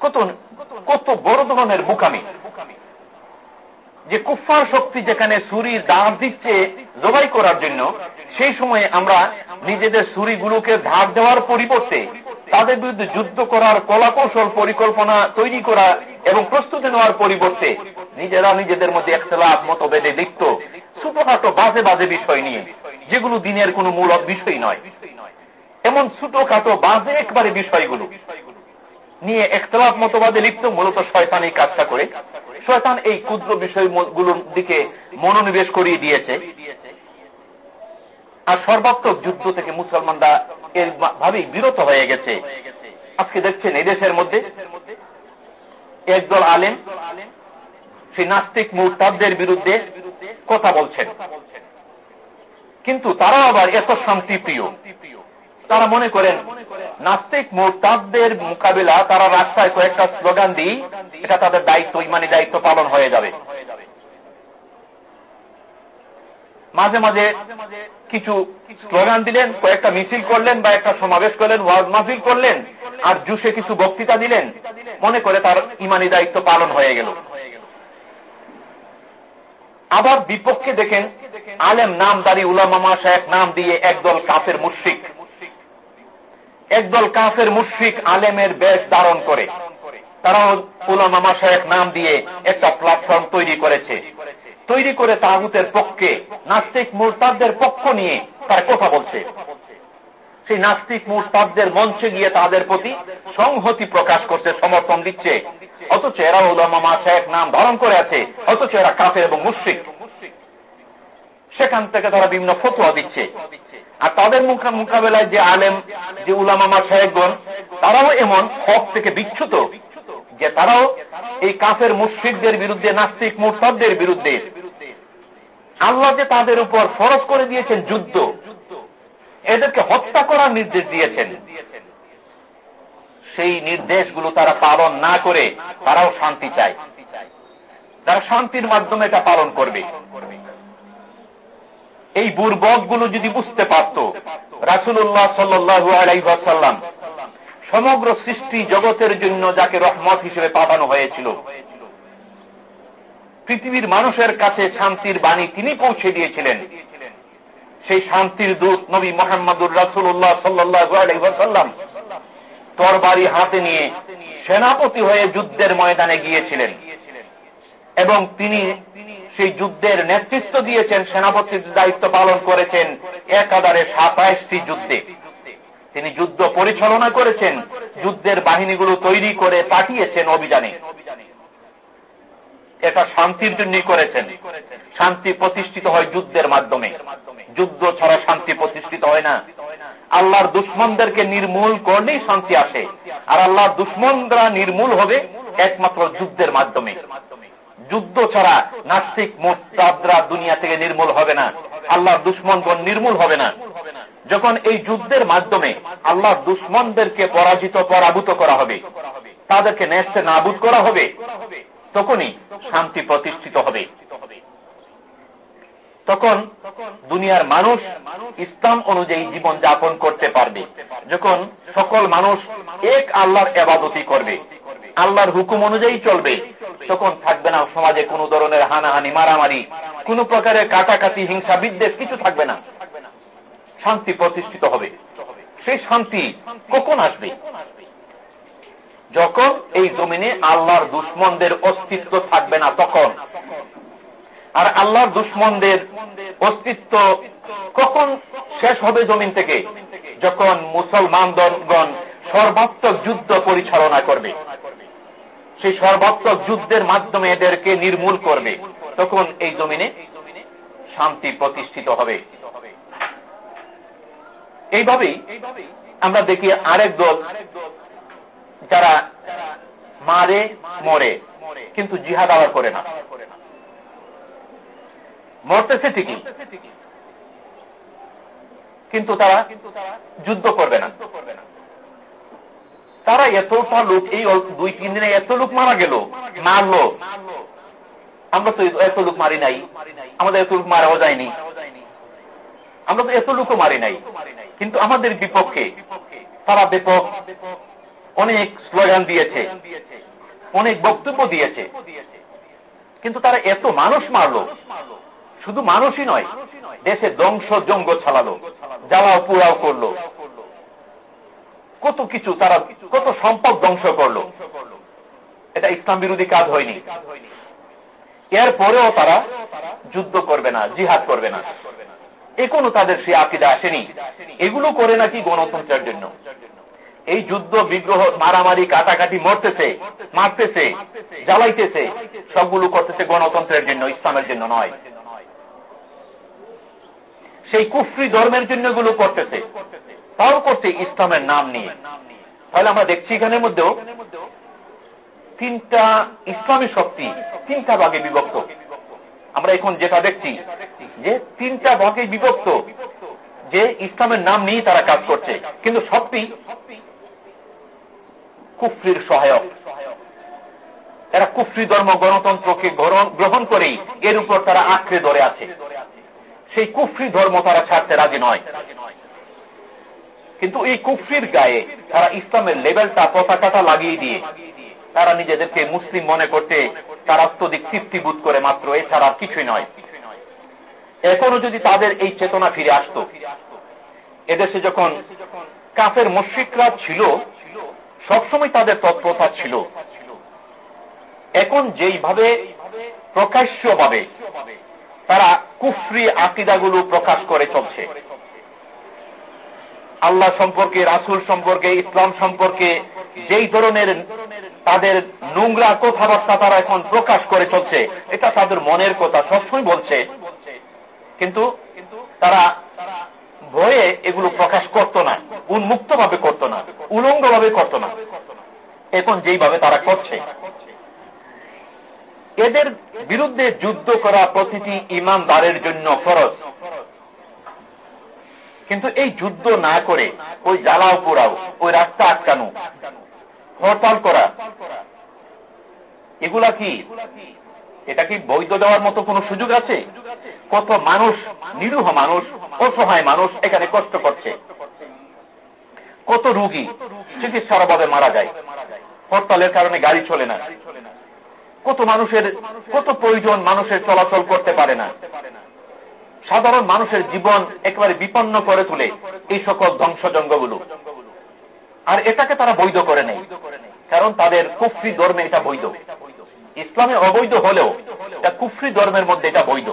কত কত বড় ধরনের বুকামি। যে কুফার শক্তি যেখানে সুরি দাঁড় দিচ্ছে জবাই করার জন্য, সেই সময়ে আমরা নিজেদের সুরিগুলোকে ধার দেওয়ার পরিবর্তে তাদের বিরুদ্ধে যুদ্ধ করার কলাকৌশল পরিকল্পনা তৈরি করা এবং প্রস্তুতি নেওয়ার পরিবর্তে নিজেরা নিজেদের মধ্যে একতলাপ মতভেদে লিপ্ত, ছোটখাটো বাজে বাজে বিষয় নিয়ে, যেগুলো দিনের কোনো মূল বিষয় নয়। এমন ছোটখাটো বাজে একবারে বিষয়গুলো নিয়ে একতলাপ মতবাদে লিপ্ত মূলত শয়তান এই কাজটা করে। শয়তান এই ক্ষুদ্র বিষয়গুলোর দিকে মনোনিবেশ করিয়ে দিয়েছে। আর সর্বাত্মক যুদ্ধ থেকে মুসলমানরা এর ভাবেই বিরত হয়ে গেছে। আজকে দেখছেন এই দেশের মধ্যে একদল আলেম সেই নাস্তিক মুরতাবদের বিরুদ্ধে কথা বলছেন। কিন্তু তারা আবার এত শান্তি প্রিয় তারা মনে করেন, নাস্তিক মোরতাদদের মোকাবিলা, তারা রাস্তায় কয়েকটা স্লোগান দিই, এটা তাদের দায়িত্ব, ইমানি দায়িত্ব পালন হয়ে যাবে। মাঝে মাঝে কিছু স্লোগান দিলেন, কয়েকটা মিছিল করলেন বা একটা সমাবেশ করলেন, ওয়াজ মাহফিল করলেন, আর জুসে কিছু বক্তৃতা দিলেন, মনে করে তার ইমানি দায়িত্ব পালন হয়ে গেল। আবার বিপক্ষে দেখেন, আলেম নামদারি উলামামা সাহেব নাম দিয়ে একদল কাফের মুশ্রিক। একদল কাফের মুশ্রিক আলেমের বেশ ধারণ করে। তারাও উলামামা সাহেব নাম দিয়ে একটা প্ল্যাটফর্ম তৈরি করেছে। তৈরি করে তাগুতের পক্ষে, নাস্তিক মোরতাদদের পক্ষ নিয়ে তার কথা বলছে। সেই নাস্তিক মোরতাদদের মঞ্চে গিয়ে তাদের প্রতি সংহতি প্রকাশ করতে সমর্থন দিচ্ছে। অথচ এরা উলামা সাহেব নাম ধারণ করে আছে, অথচ এরা কাফের এবং মুশ্রিক সেখান থেকে তারা বিভিন্ন ফতুয়া দিচ্ছে। আর তাদের মোকাবেলায় যে আলেম, যে উলামামা সাহেবগণ তারাও এমন হক থেকে বিচ্ছুত যে তারাও এই কাফের মুশ্রিকদের বিরুদ্ধে, নাস্তিক মুরসাদদের বিরুদ্ধে আল্লাহ যে তাদের উপর ফরজ করে দিয়েছেন যুদ্ধ, এদেরকে হত্যা করার নির্দেশ দিয়েছেন। সেই নির্দেশগুলো তারা পালন না করে তারাও শান্তি চায়। তারা শান্তির মাধ্যমে এটা পালন করবে। এই বুর্বকগুলো যদি বুঝতে পারত রাসুল্লাহ সাল্লু আলাইসাল্লাম সমগ্র সৃষ্টি জগতের জন্য যাকে রহমত হিসেবে পাঠানো হয়েছিল, পৃথিবীর মানুষের কাছে শান্তির বাণী তিনি পৌঁছে দিয়েছিলেন। সেই শান্তির দূত নবী মোহাম্মদুর রাসুল্লাহ সাল্লাম তরবারি হাতে নিয়ে সেনাপতি হয়ে যুদ্ধের ময়দানে গিয়েছিলেন এবং তিনি সেই যুদ্ধের নেতৃত্ব দিয়েছেন সেনাপতির দায়িত্ব পালন করেছেন একাধারে সাতাইশটি যুদ্ধে। তিনি যুদ্ধ পরিচালনা করেছেন, যুদ্ধের বাহিনীগুলো তৈরি করে পাঠিয়েছেন অভিযানে। এটা শান্তির জন্যই করেছেন। শান্তি প্রতিষ্ঠিত হয় যুদ্ধের মাধ্যমে। যুদ্ধ ছাড়া শান্তি প্রতিষ্ঠিত হয় না। আল্লাহর দুশ্মনদেরকে নির্মূল করলেই শান্তি আসে। আর আল্লাহর দুশ্মনরা নির্মূল হবে একমাত্র যুদ্ধের মাধ্যমে। যুদ্ধ ছাড়া নাস্তিক, মোস্তাদরা দুনিয়া থেকে নির্মূল হবে না। আল্লাহর দুশ্মনগণ নির্মূল হবে না। যখন এই যুদ্ধের মাধ্যমে আল্লাহ দুশ্মনদেরকে পরাজিত, পরাভূত করা হবে, তাদেরকে নেস্তে নাবুদ করা হবে, তখনই শান্তি প্রতিষ্ঠিত হবে। তখন দুনিয়ার মানুষ ইসলাম অনুযায়ী জীবন যাপন করতে পারবে। যখন সকল মানুষ এক আল্লাহর এবাদতি করবে, আল্লাহর হুকুম অনুযায়ী চলবে তখন থাকবে না সমাজে কোন ধরনের হানাহানি, মারামারি, কোন প্রকারের কাটাকাটি, হিংসা, বিদ্বেষ, কিছু থাকবে না। শান্তি প্রতিষ্ঠিত হবে। সেই শান্তি কখন আসবে? যখন এই জমিনে আল্লাহর দুশ্মনদের অস্তিত্ব থাকবে না, তখন। আর আল্লাহর দুশ্মনদের অস্তিত্ব কখন শেষ হবে জমিন থেকে? যখন মুসলমানগণ সর্বাত্মক যুদ্ধ পরিচালনা করবে। সেই সর্বাত্মক যুদ্ধের মাধ্যমে এদেরকে নির্মূল করবে। তখন এই জমিনে শান্তি প্রতিষ্ঠিত হবে। এইভাবেই আমরা দেখি আরেক দল যারা মারে, মরে, কিন্তু জিহাদ আবার করে না। মরতেছে ঠিকই, কিন্তু তারা যুদ্ধ করবে না। তারা এতটা লোক, এই দুই, তিন দিনে এত লোক মারা গেল, মারলো। আমরা তো এত লোক মারি নাই। আমাদের এত লোক মারাও যায়নি। আমরা তো এত লোকও মারি নাই। কিন্তু আমাদের বিপক্ষে তারা ব্যাপক অনেক স্লোগান দিয়েছে, অনেক বক্তব্য দিয়েছে। কিন্তু তারা এত মানুষ মারলো, শুধু মানুষই নয়, দেশে ধ্বংস, জঙ্গ ছালালো জ্বালাও পুরাও করল। কত কিছু তারা কত সম্পদ ধ্বংস করল। এটা ইসলাম বিরোধী কাজ হয়নি। এরপরেও তারা যুদ্ধ করবে না, জিহাদ করবে না। এ কোনো তাদের সে আকিদা আসেনি। এগুলো করে নাকি গণতন্ত্রের জন্য। এই যুদ্ধ, বিগ্রহ, মারামারি, কাটাকাটি মরতেছে, মারতেছে, জ্বালাইতেছে, সবগুলো করতেছে গণতন্ত্রের জন্য, ইসলামের জন্য নয়। সেই কুফরি ধর্মের জন্য এগুলো করতেছে। তাও করছে ইসলামের নাম নিয়ে। তাহলে আমরা দেখছি এখানের মধ্যেও তিনটা ইসলামী শক্তি, তিনটা ভাগে বিভক্ত। আমরা এখন যেটা দেখছি, যে তিনটা ভাগে বিভক্ত, যে ইসলামের নাম নিয়ে তারা কাজ করছে। কিন্তু সবটি কুফরির সহায়ক। এরা কুফরি ধর্ম, গণতন্ত্রকে গ্রহণ করেই এর উপর তারা আঁকড়ে ধরে আছে। সেই কুফরি ধর্ম তারা ছাড়তে রাজি নয়। কিন্তু এই কুফরির গায়ে তারা ইসলামের লেভেলটা, পতাকাটা লাগিয়ে দিয়ে তারা নিজেদেরকে মুসলিম মনে করতে তারা অত্যধিক তৃপ্তিবোধ করে মাত্র, এছাড়া কিছুই নয়। এখনও যদি তাদের এই চেতনা ফিরে আসত, এদেশে যখন কাফের মস্যিকরা ছিল, সবসময় তাদের তৎপরতা ছিল। এখন যেইভাবে, প্রকাশ্যভাবে তারা কুফরি আকিদাগুলো প্রকাশ করে চলছে আল্লাহ সম্পর্কে, রাসুল সম্পর্কে, ইসলাম সম্পর্কে যেই ধরনের তাদের নোংরা কথাবার্তা তারা এখন প্রকাশ করে চলছে, এটা তাদের মনের কথা সবসময় বলছে। কিন্তু তারা ভয়ে এগুলো প্রকাশ করত না উন্মুক্ত ভাবে করত না উলঙ্গ ভাবে করত না। এখন যেইভাবে তারা করছে। এদের বিরুদ্ধে যুদ্ধ করা প্রতিটি ইমানদারের জন্য ফরজ। কিন্তু এই যুদ্ধ না করে ওই জ্বালাও পোড়াও, ওই রাস্তা আটকানো, হরতাল করা, এগুলা কি? এটা কি বৈধ দেওয়ার মতো কোন সুযোগ আছে? কত মানুষ, নিরুহ মানুষ, অসহায় মানুষ এখানে কষ্ট করছে। কত রুগী চিকিৎসার অভাবে মারা যায়। হরতালের কারণে গাড়ি চলে না। কত মানুষের, কত প্রয়োজন মানুষের চলাচল করতে পারে না। সাধারণ মানুষের জীবন একেবারে বিপন্ন করে তুলে এই সকল ধ্বংসজঙ্গগুলো আর এটাকে তারা বৈধ করে নেই কারণ তাদের কুফরি ধর্মে এটা বৈধ। ইসলামে অবৈধ হলেও এটা কুফরি ধর্মের মধ্যে এটা বৈধ।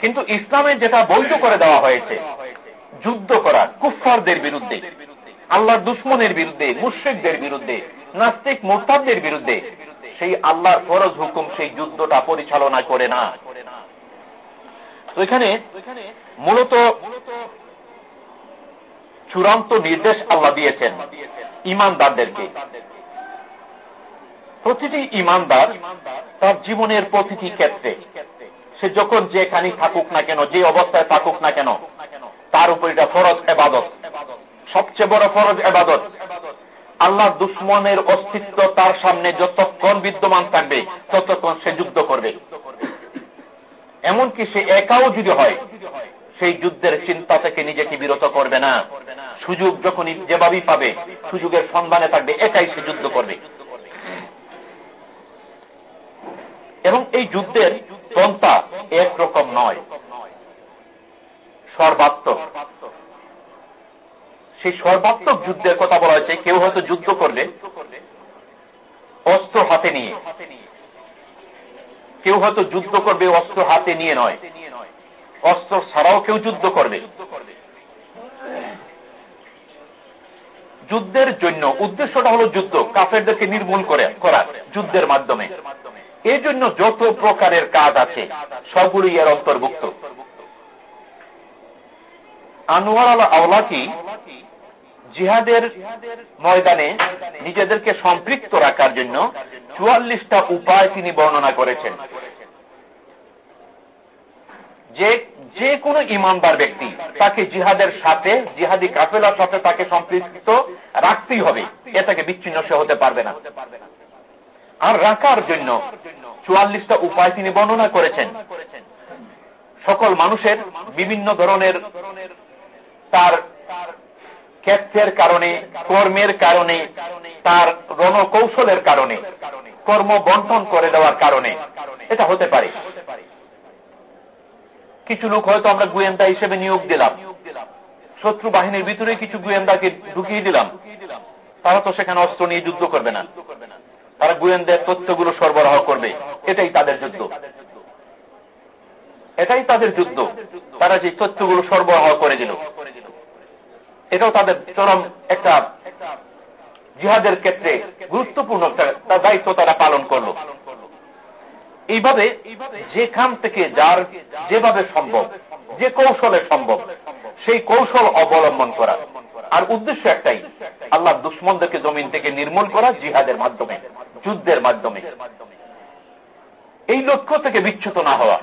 কিন্তু ইসলামে যেটা বৈধ করে দেওয়া হয়েছে, যুদ্ধ করা কুফারদের বিরুদ্ধে, আল্লাহর দুশ্মনের বিরুদ্ধে, মুশ্রিকদের বিরুদ্ধে, নাস্তিক মোরতাবদের বিরুদ্ধে, সেই আল্লাহর ফরজ হুকুম সেই যুদ্ধটা পরিচালনা করে না। এখানে মূলত চূড়ান্ত নির্দেশ আল্লাহ দিয়েছেন ইমানদারদেরকে। প্রতিটি ইমানদার তার জীবনের প্রতিটি ক্ষেত্রে, সে যখন যেখানে থাকুক না কেন, যে অবস্থায় থাকুক না কেন, তার উপর এটা ফরজ এবাদত। সবচেয়ে বড় ফরজ এবাদত আল্লাহ দুশ্মনের অস্তিত্ব তার সামনে যতক্ষণ বিদ্যমান থাকবে, ততক্ষণ সে যুদ্ধ করবে। এমনকি সে একাও যদি হয়, সেই যুদ্ধের চিন্তা থেকে নিজেকে বিরত করবে না। সুযোগ যখনই যেভাবেই পাবে, সুযোগের সন্ধানে থাকবে, একাই সে যুদ্ধ করবে। এবং এই যুদ্ধের পন্থা একরকম নয়। সর্বাত্মক। সেই সর্বাত্মক যুদ্ধের কথা বলা হয়েছে, কেউ হয়তো যুদ্ধ করবে, অস্ত্র হাতে নিয়ে। কেউ হয়তো যুদ্ধ করবে, অস্ত্র হাতে নিয়ে নয়। অস্ত্র ছাড়াও কেউ যুদ্ধ করবে। যুদ্ধের জন্য উদ্দেশ্যটা হলো যুদ্ধ, কাফেরদেরকে নির্মূল করে, করা যুদ্ধের মাধ্যমে। এই জন্য যত প্রকারের কাজ আছে, সবগুলোই এর অন্তর্ভুক্ত। আনোয়ার আল আওলাকি জিহাদের ময়দানে নিজেদেরকে সম্পৃক্ত রাখার জন্য চুয়াল্লিশটা উপায় তিনি বর্ণনা করেছেন। যে যে কোনো ইমানদার ব্যক্তি তাকে জিহাদের সাথে, জিহাদি কাফেলার সাথে তাকে সম্পৃক্ত রাখতেই হবে। এ তাকে বিচ্ছিন্ন সে হতে পারবে না। আর রাখার জন্য চুয়াল্লিশটা উপায় তিনি বর্ণনা করেছেন। সকল মানুষের বিভিন্ন ধরনের তার ক্ষেত্রের কারণে, কর্মের কারণে, তার রণকৌশলের কারণে, কর্ম বন্টন করে দেওয়ার কারণে। এটা হতে পারে। কিছু লোক হয়তো আমরা গোয়েন্দা হিসেবে নিয়োগ দিলাম। শত্রু বাহিনীর ভিতরে কিছু গোয়েন্দাকে ঢুকিয়ে দিলাম। তারা তো সেখানে অস্ত্র নিয়ে যুদ্ধ করবে না। তারা গোয়েন্দার তথ্যগুলো সরবরাহ করবে। এটাই তাদের যুদ্ধ। এটাই তাদের যুদ্ধ। তারা যে তথ্যগুলো সরবরাহ করে দিল। এটাও তাদের চরম একটা জিহাদের ক্ষেত্রে গুরুত্বপূর্ণ দায়িত্ব তারা পালন করল। এইভাবে যেখান থেকে যার যেভাবে সম্ভব, যে কৌশলে সম্ভব, সেই কৌশল অবলম্বন করা। আর উদ্দেশ্য একটাই, আল্লাহ দুশ্মনদেরকে জমিন থেকে নির্মূল করা জিহাদের মাধ্যমে, যুদ্ধের মাধ্যমে। এই লক্ষ্য থেকে বিচ্ছুত না হওয়া।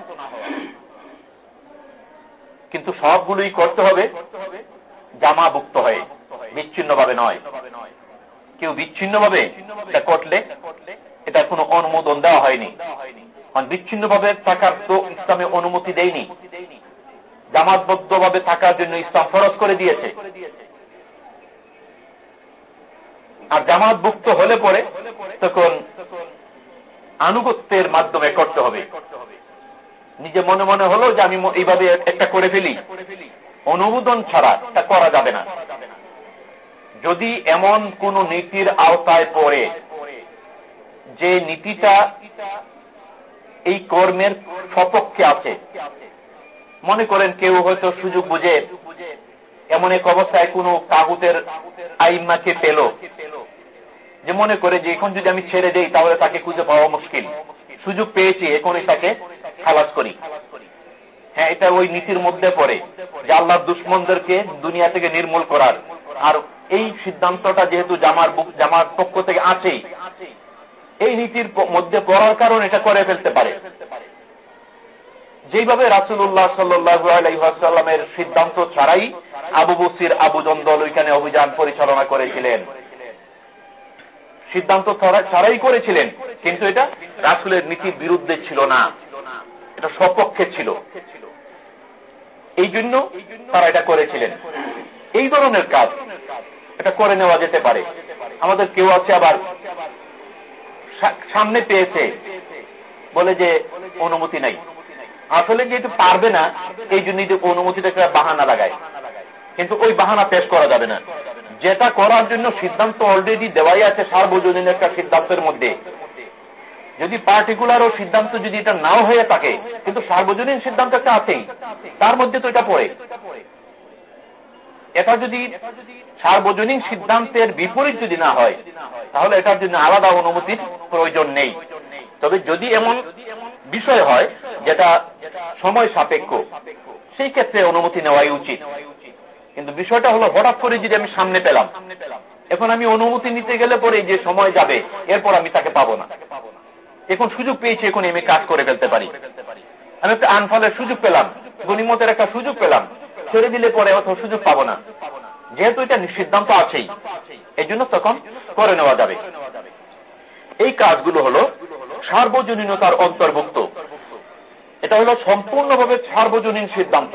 কিন্তু সবগুলোই করতে হবে জামাভুক্ত হয়ে বিচ্ছিন্নভাবে নয়। কেউ বিচ্ছিন্নভাবে এটা করলে এটা কোনো অনুমোদন দেওয়া হয়নি। বিচ্ছিন্নভাবে থাকার তো ইসলামে অনুমতি দেয়নি। জামাতবদ্ধ ভাবে থাকার জন্য ইসলাম ফরজ করে দিয়েছে। আর জামাতভুক্ত হলে পরে তখন আনুগত্যের মাধ্যমে করতে হবে। নিজে মনে মনে হলো যে আমি এইভাবে একটা করে ফেলি। অনুমোদন ছাড়া তা করা যাবে না। যদি এমন কোন নীতির আওতায় পড়ে যে নীতিটা এই কর্মের সপক্ষে আছে, মনে করেন কেউ হয়তো সুযোগ বুঝে এমন এক অবস্থায় কোন কাগুতের আইমাকে পেল, যে মনে করে যে এখন যদি আমি ছেড়ে দেই তাহলে তাকে খুঁজে পাওয়া মুশকিল। সুযোগ পেয়েছি, এখনই তাকে খালাস করি। হ্যাঁ এটা ওই নীতির মধ্যে পড়ে যে আল্লাহ দুশ্মনদেরকে দুনিয়া থেকে নির্মূল করার। আর এই সিদ্ধান্তটা যেহেতু জামার জামার পক্ষ থেকে আছেই, এই নীতির মধ্যে পড়ার কারণ এটা করে ফেলতে পারে। যেভাবে রাসুল্লাহ সাল্লামের সিদ্ধান্ত ছাড়াই আবু বসির আবু জন্দল ওইখানে অভিযান পরিচালনা করেছিলেন। সিদ্ধান্ত ছাড়াই করেছিলেন, কিন্তু এটা রাসুলের নীতির বিরুদ্ধে ছিল না। এটা সপক্ষে ছিল। এই জন্য তারা এটা করেছিলেন। এই ধরনের কাজ এটা করে নেওয়া যেতে পারে। আমাদের কেউ আছে আবার সামনে পেয়েছে বলে যে অনুমতি নাই। আসলে যেহেতু পারবে না, এই জন্য অনুমতিটা একটা বাহানা লাগায়। কিন্তু ওই বাহানা পেশ করা যাবে না। যেটা করার জন্য সিদ্ধান্ত অলরেডি দেওয়াই আছে সার্বজনীন একটা সিদ্ধান্তের মধ্যে। যদি পার্টিকুলার ও সিদ্ধান্ত যদি এটা নাও হয়ে থাকে, কিন্তু সার্বজনীন সিদ্ধান্ত একটা আছেই, তার মধ্যে তো এটা পড়ে। এটা যদি সার্বজনীন সিদ্ধান্তের বিপরীত যদি না হয়, তাহলে এটার জন্য আলাদা অনুমতির প্রয়োজন নেই। তবে যদি এমন বিষয় হয়, যেটা সময় সাপেক্ষ, সেই ক্ষেত্রে অনুমতি নেওয়াই উচিত। কিন্তু বিষয়টা হলো, হঠাৎ করে যদি আমি সামনে পেলাম, এখন আমি অনুমতি নিতে গেলে পরে যে সময় যাবে, এরপর আমি তাকে পাবো না। এখন সুযোগ পেয়েছি এখন আমি কাজ করে ফেলতে পারি। আমি একটা আনফলের সুযোগ পেলাম, গণিমতের একটা সুযোগ পেলাম। ছেড়ে দিলে পরে অত সুযোগ পাবো না। যেহেতু এটা সিদ্ধান্ত আছেই এই জন্য তখন করে নেওয়া যাবে। এই কাজগুলো হলো সার্বজনীনতার অন্তর্ভুক্ত। এটা হলো সম্পূর্ণভাবে সার্বজনীন সিদ্ধান্ত।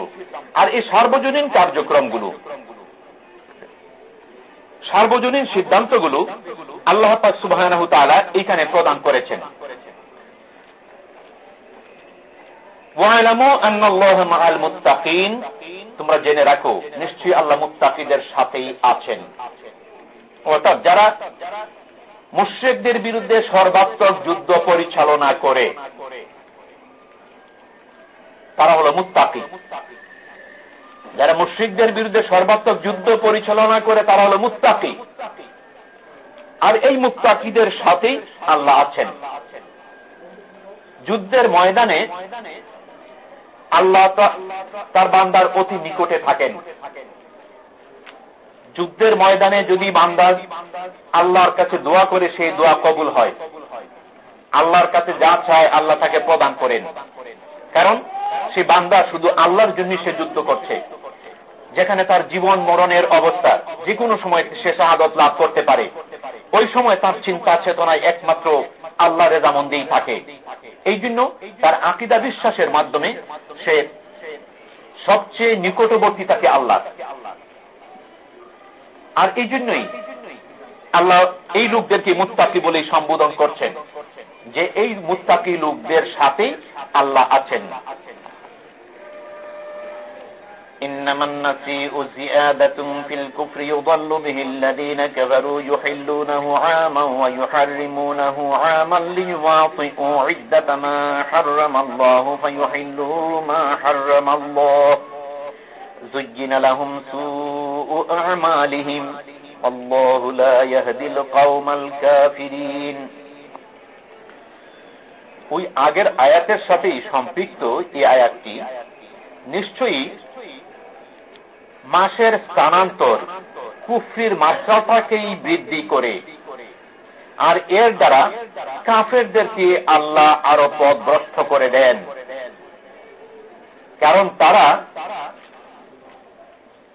আর এই সার্বজনীন কার্যক্রমগুলো, সার্বজনীন সিদ্ধান্তগুলো আল্লাহ সুবাহ এইখানে প্রদান করেছেন। তোমরা জেনে রাখো, নিশ্চয়ই আল্লাহ মুত্তাকিদের সাথেই আছেন। অর্থাৎ যারা মুশ্রিকদের বিরুদ্ধে সর্বাত্মক যুদ্ধ পরিচালনা করে, তারা হল মুত্তাকি। যারা মুশ্রিকদের বিরুদ্ধে সর্বাত্মক যুদ্ধ পরিচালনা করে, তারা হল মুত্তাকি। আর এই মুত্তাকিদের সাথেই আল্লাহ আছেন। যুদ্ধের ময়দানে আল্লাহ তার বান্দার অতি নিকটে থাকেন। যুদ্ধের ময়দানে যদি বান্দার আল্লাহর কাছে দোয়া করে, সেই দোয়া কবুল হয়। আল্লাহর কাছে যা চায়, আল্লাহ তাকে প্রদান করেন। কারণ সে বান্দা শুধু আল্লাহর জন্য সে যুদ্ধ করছে। যেখানে তার জীবন মরণের অবস্থা যে কোনো সময় সে শাহাদত লাভ করতে পারে। ওই সময় তার চিন্তা চেতনায় একমাত্র আল্লাহ রেজামন্দিই থাকে। এই জন্য তার আকিদা বিশ্বাসের মাধ্যমে সে সবচেয়ে নিকটবর্তী তাকে আল্লাহ। আর এই জন্যই আল্লাহ এই লোকদেরকে মুত্তাকি বলে সম্বোধন করছেন যে এই মুত্তাকি লোকদের সাথে আল্লাহ আছেন। إنما النسيء زيادة في الكفر يضل به الذين كفروا يحلونه عاما ويحرمونه عاما ليواطئوا عدة ما حرم الله فيحلوا ما حرم الله زين لهم سوء أعمالهم والله لا يهدي القوم الكافرين ওই আগের আয়াতের সাথেই সম্পৃক্ত এই আয়াতটি নিশ্চয়ই মাসের স্থানান্তর কুফরির মাত্রাটাকেই বৃদ্ধি করে। আর এর দ্বারা কাফেরদেরকে আল্লাহ আরও পদভ্রষ্ট করে দেন। কারণ তারা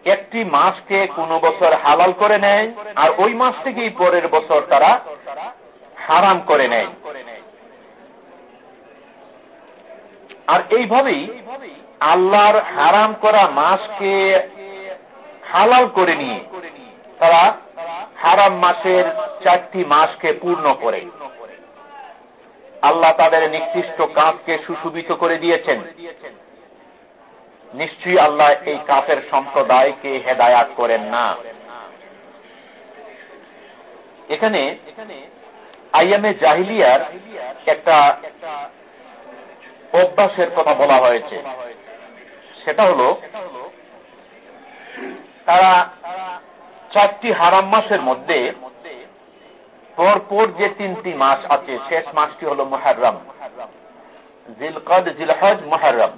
একটি মাসকে কোন বছর হালাল করে নেয় আর ওই মাস থেকেই পরের বছর তারা হারাম করে নেয়। আর এইভাবেই আল্লাহর হারাম করা মাসকে হালাল করে নিয়ে তারা হারাম মাসের চারটি মাসকে পূর্ণ করে। আল্লাহ তাদের নির্দিষ্ট কাজকে সুশোভিত করে দিয়েছেন। নিশ্চয়ই আল্লাহ এই কাফের সম্প্রদায়কে হেদায়াত করেন না। এখানে আইএমএ জাহিলিয়ার একটা অভ্যাসের কথা বলা হয়েছে। সেটা হল তারা চারটি হারাম মাসের মধ্যে পরপর যে তিনটি মাস আছে, শেষ মাসটি হল মহারম জিলকদ, জিলহজ মহারম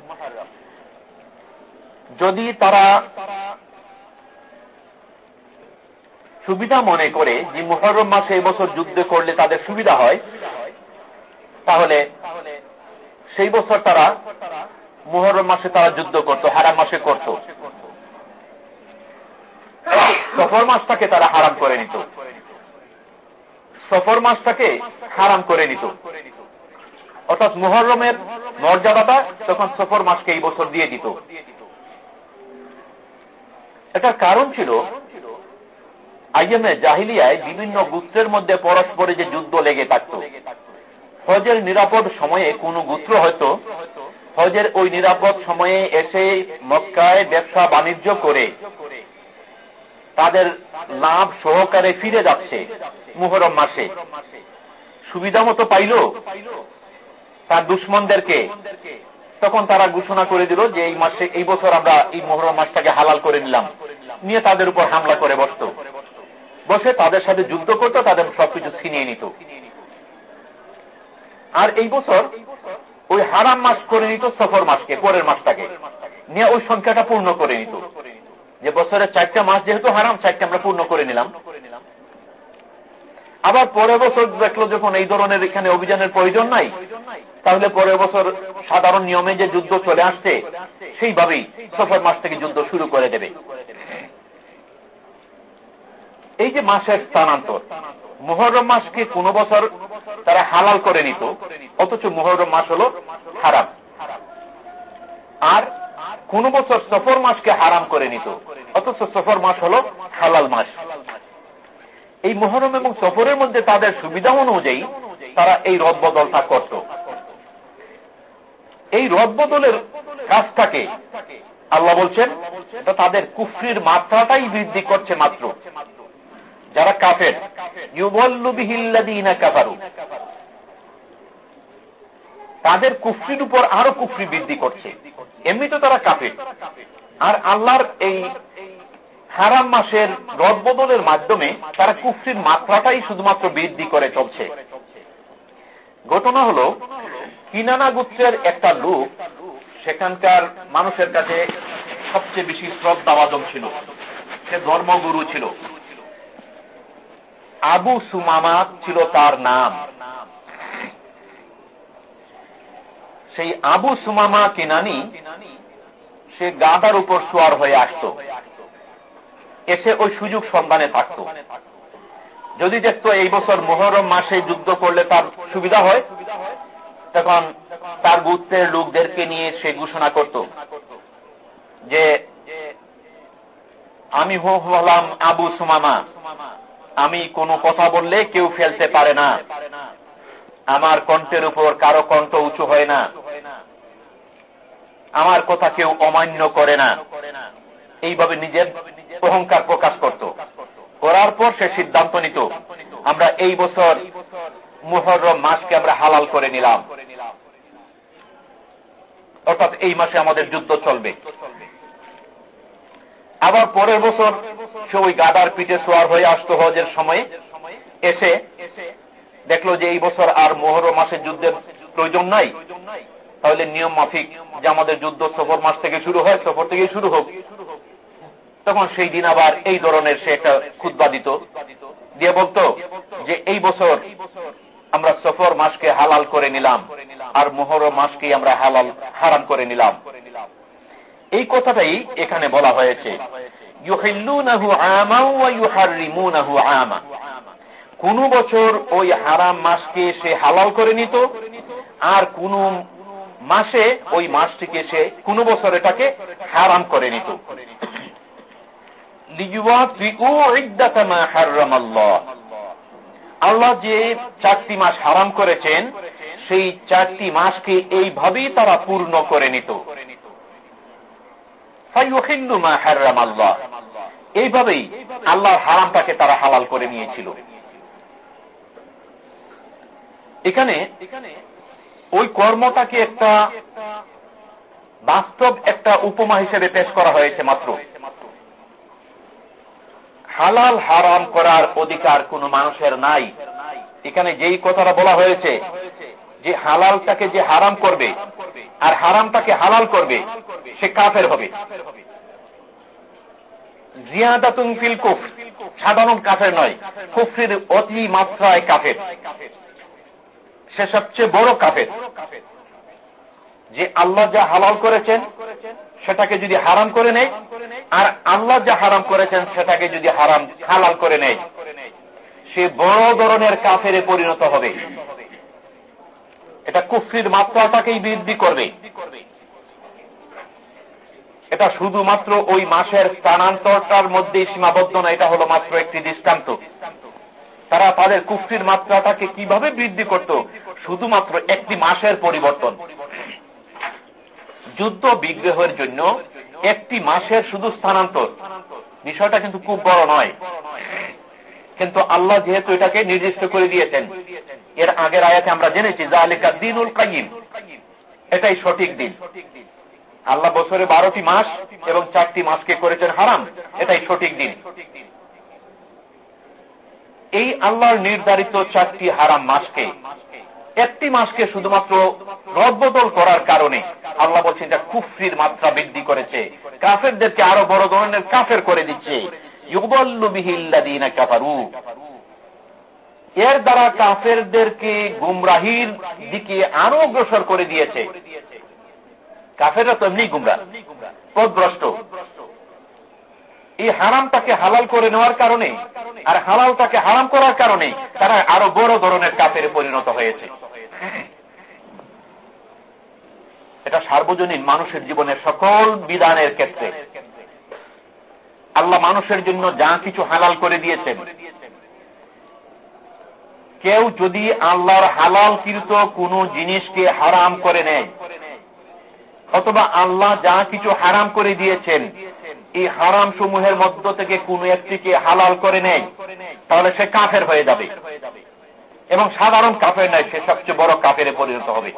যদি তারা সুবিধা মনে করে যে মুহরম মাসে এবছর যুদ্ধ করলে তাদের সুবিধা হয়, তাহলে সেই বছর তারা মুহরম মাসে তারা যুদ্ধ করত, হারাম মাসে করত। সফর মাসটাকে তারা হারাম করে নিত। সফর মাসটাকে হারাম করে নিত। অর্থাৎ মুহরমের মর্যাদাটা তখন সফর মাসকে এই বছর দিয়ে দিত। এটার কারণ ছিল, আইএমএ জাহিলিয়ায় বিভিন্ন গুত্রের মধ্যে পরস্পরে যে যুদ্ধ লেগে থাকত। হজের নিরাপদ সময়ে কোন গুত্র হয়তো, হজের ওই নিরাপদ সময়ে এসে মক্কায় ব্যবসা বাণিজ্য করে তাদের লাভ সহকারে ফিরে যাচ্ছে মুহরম মাসে। সুবিধা মতো পাইল তার দুশ্মনদেরকে। তখন তারা ঘোষণা করে দিল যে এই মাসে, এই বছর আমরা এই মোহরম মাসটাকে হালাল করে নিলাম। নিয়ে তাদের উপর হামলা করে বসত। বসে তাদের সাথে যুদ্ধ করত, তাদের সবকিছু ছিনিয়ে নিত। আর এই বছর ওই হারাম মাস করে নিত সফর মাসকে, পরের মাসটাকে। নিয়ে ওই সংখ্যাটা পূর্ণ করে নিত। যে বছরের চারটা মাস যেহেতু হারাম, চারটা আমরা পূর্ণ করে নিলাম। আবার পরের বছর দেখল যখন এই ধরনের এখানে অভিযানের প্রয়োজন নাই, তাহলে পরের বছর সাধারণ নিয়মে যে যুদ্ধ চলে আসছে, সেইভাবেই সফর মাস থেকে যুদ্ধ শুরু করে দেবে। এই যে মাসের স্থানান্তর মোহরম মাসকে কোন বছর তারা হালাল করে নিত, অথচ মোহরম মাস হল হারাম। আর কোন বছর সফর মাসকে হারাম করে নিত। অথচ সফর মাস হল হালাল মাস। এই মোহরম এবং সফরের মধ্যে তাদের সুবিধা অনুযায়ী তারা এই রদ বদলটা করত। এই রদ বদলের কাজটাকে আল্লাহ বলছেন তাদের কুফরির মাত্রাটাই বৃদ্ধি করছে মাত্র। যারা কাফের কাফারু। তাদের কুফরির উপর আরও কুফরি বৃদ্ধি করছে। এমনি তো তারা কাফের। আর আল্লাহর এই হারাম মাসের রদবদলের মাধ্যমে তারা কুফরির মাত্রাটাই শুধুমাত্র বৃদ্ধি করে চলছে। ঘটনা হল, কিনানা গুত্রের একটা লোক সেখানকার মানুষের কাছে সবচেয়ে বেশি শ্রদ্ধাবাদক ছিল। সে ধর্মগুরু ছিল। আবু সুমামা ছিল তার নাম। সেই আবু সুমামা কিনানি সে গাদার উপর সোয়ার হয়ে আসত। এসে ওই সুযোগ সন্ধানে থাকত। যদি দেখত এই বছর মোহরম মাসে যুদ্ধ করলে তার সুবিধা হয়, তখন তার গুত্রের লোকদেরকে নিয়ে সে ঘোষণা করত যে, আমি হলাম আবু সুমামা। আমি কোনো কথা বললে কেউ ফেলতে পারে না। আমার কণ্ঠের উপর কারও কণ্ঠ উঁচু হয় না। আমার কথা কেউ অমান্য করে না। এইভাবে নিজের অহংকার প্রকাশ করত। করার পর সে সিদ্ধান্ত নিত, আমরা এই বছর মুহরম মাসকে আমরা হালাল করে নিলাম। অর্থাৎ এই মাসে আমাদের যুদ্ধ চলবে। আবার পরের বছর সে ওই গাদার পিঠে সোয়ার হয়ে আসতো হজের সময়ে। এসে দেখল যে এই বছর আর মোহর মাসের যুদ্ধের প্রয়োজন নাই। তাহলে নিয়ম মাফিক যে আমাদের যুদ্ধ সফর মাস থেকে শুরু হয়, সফর থেকে শুরু হোক। তখন সেই দিন আবার এই ধরনের সে একটা খুদ্া দিত। দিয়ে বলতো যে এই বছর আমরা সফর মাসকে হালাল করে নিলাম আর মোহর মাসকে আমরা হালাল, হারাম করে নিলাম। এই কথাটাই এখানে বলা হয়েছে। কোন বছর ওই হারাম মাসকে সে হালাল করে নিত আর কোন মাসে ওই মাসটিকে সে কোন বছর এটাকে হারাম করে নিত। আল্লাহ যে চারটি মাস হারাম করেছেন, সেই চারটি মাসকে এইভাবেই তারা পূর্ণ করে নিত। এইভাবেই আল্লাহর হারামটাকে তারা হালাল করে নিয়েছিল। এখানে ওই কর্মটাকে একটা বাস্তব একটা উপমা হিসেবে পেশ করা হয়েছে মাত্র। হালাল হারাম করার অধিকার কোন মানুষের নাই। এখানে যেই কথাটা বলা হয়েছে যে হালালটাকে যে হারাম করবে আর হারামটাকে হালাল করবে, সে কাফের হবে। জিয়াদা তুমফিল কুফ সাধারণ কাফের নয়, কুফরির অতি মাত্রায় কাফের। সে সবচেয়ে বড় কাফের। যে আল্লাহ যা হালাল করেছেন, সেটাকে যদি হারাম করে নেয়, আর আল্লাহ যা হারাম করেছেন, সেটাকে যদি হারাম, হালাল করে নেয়, সে বড় ধরনের কাফেরে পরিণত হবে। এটা কুফরির মাত্রাটাকেই বৃদ্ধি করবে। এটা শুধুমাত্র ওই মাসের স্থানান্তরটার মধ্যেই সীমাবদ্ধ না, এটা হলো মাত্র একটি দৃষ্টান্ত। তারা তাদের কুফরির মাত্রাটাকে কীভাবে বৃদ্ধি করত? শুধুমাত্র একটি মাসের পরিবর্তন। যুদ্ধ বিগ্রহের জন্য একটি মাসের শুধু স্থানান্তর। বিষয়টা কিন্তু খুব বড় নয়। কিন্তু আল্লাহ যেহেতু এটাকে নির্দিষ্ট করে দিয়েছেন, এর আগের আয়াতে আমরা জেনেছি যা আলিকা দিনুল কাইম এটাই সঠিক দিন। আল্লাহ বছরে বারোটি মাস এবং চারটি মাসকে করেছেন হারাম। এটাই সঠিক দিন। এই আল্লাহর নির্ধারিত চারটি হারাম মাসকে, একটি মাসকে শুধুমাত্র রদবদল করার কারণে আল্লাহ বলছেন যা কুফরির মাত্রা বৃদ্ধি করেছে, কাফেরদেরকে আরও বড় ধরনের কাফের করে দিচ্ছে। এর দ্বারা কাফেরদেরকে গুমরাহির দিকে আরও অগ্রসর করে দিয়েছে। কাফেররা তো এমনি গুমরা, পদভ্রষ্ট। এই হারামটাকে হালাল করে নেওয়ার কারণে আর হালালটাকে হারাম করার কারণে তারা আরও বড় ধরনের কাফের পরিণত হয়েছে। এটা সার্বজনীন মানুষের জীবনের সকল বিধানের ক্ষেত্রে। আল্লাহ মানুষের জন্য যা কিছু হালাল করে দিয়েছেন। কেউ যদি আল্লাহর হালাল কৃত কোন জিনিসকে হারাম করে নেয়, অথবা আল্লাহ যা কিছু হারাম করে দিয়েছেন এই হারাম সমূহের মধ্য থেকে কোন একটিকে হালাল করে নেয়, তাহলে সে কাফের হয়ে যাবে। এবং সাধারণ কাফের নয়, সে সবচেয়ে বড় কাফেরে পরিণত হবে।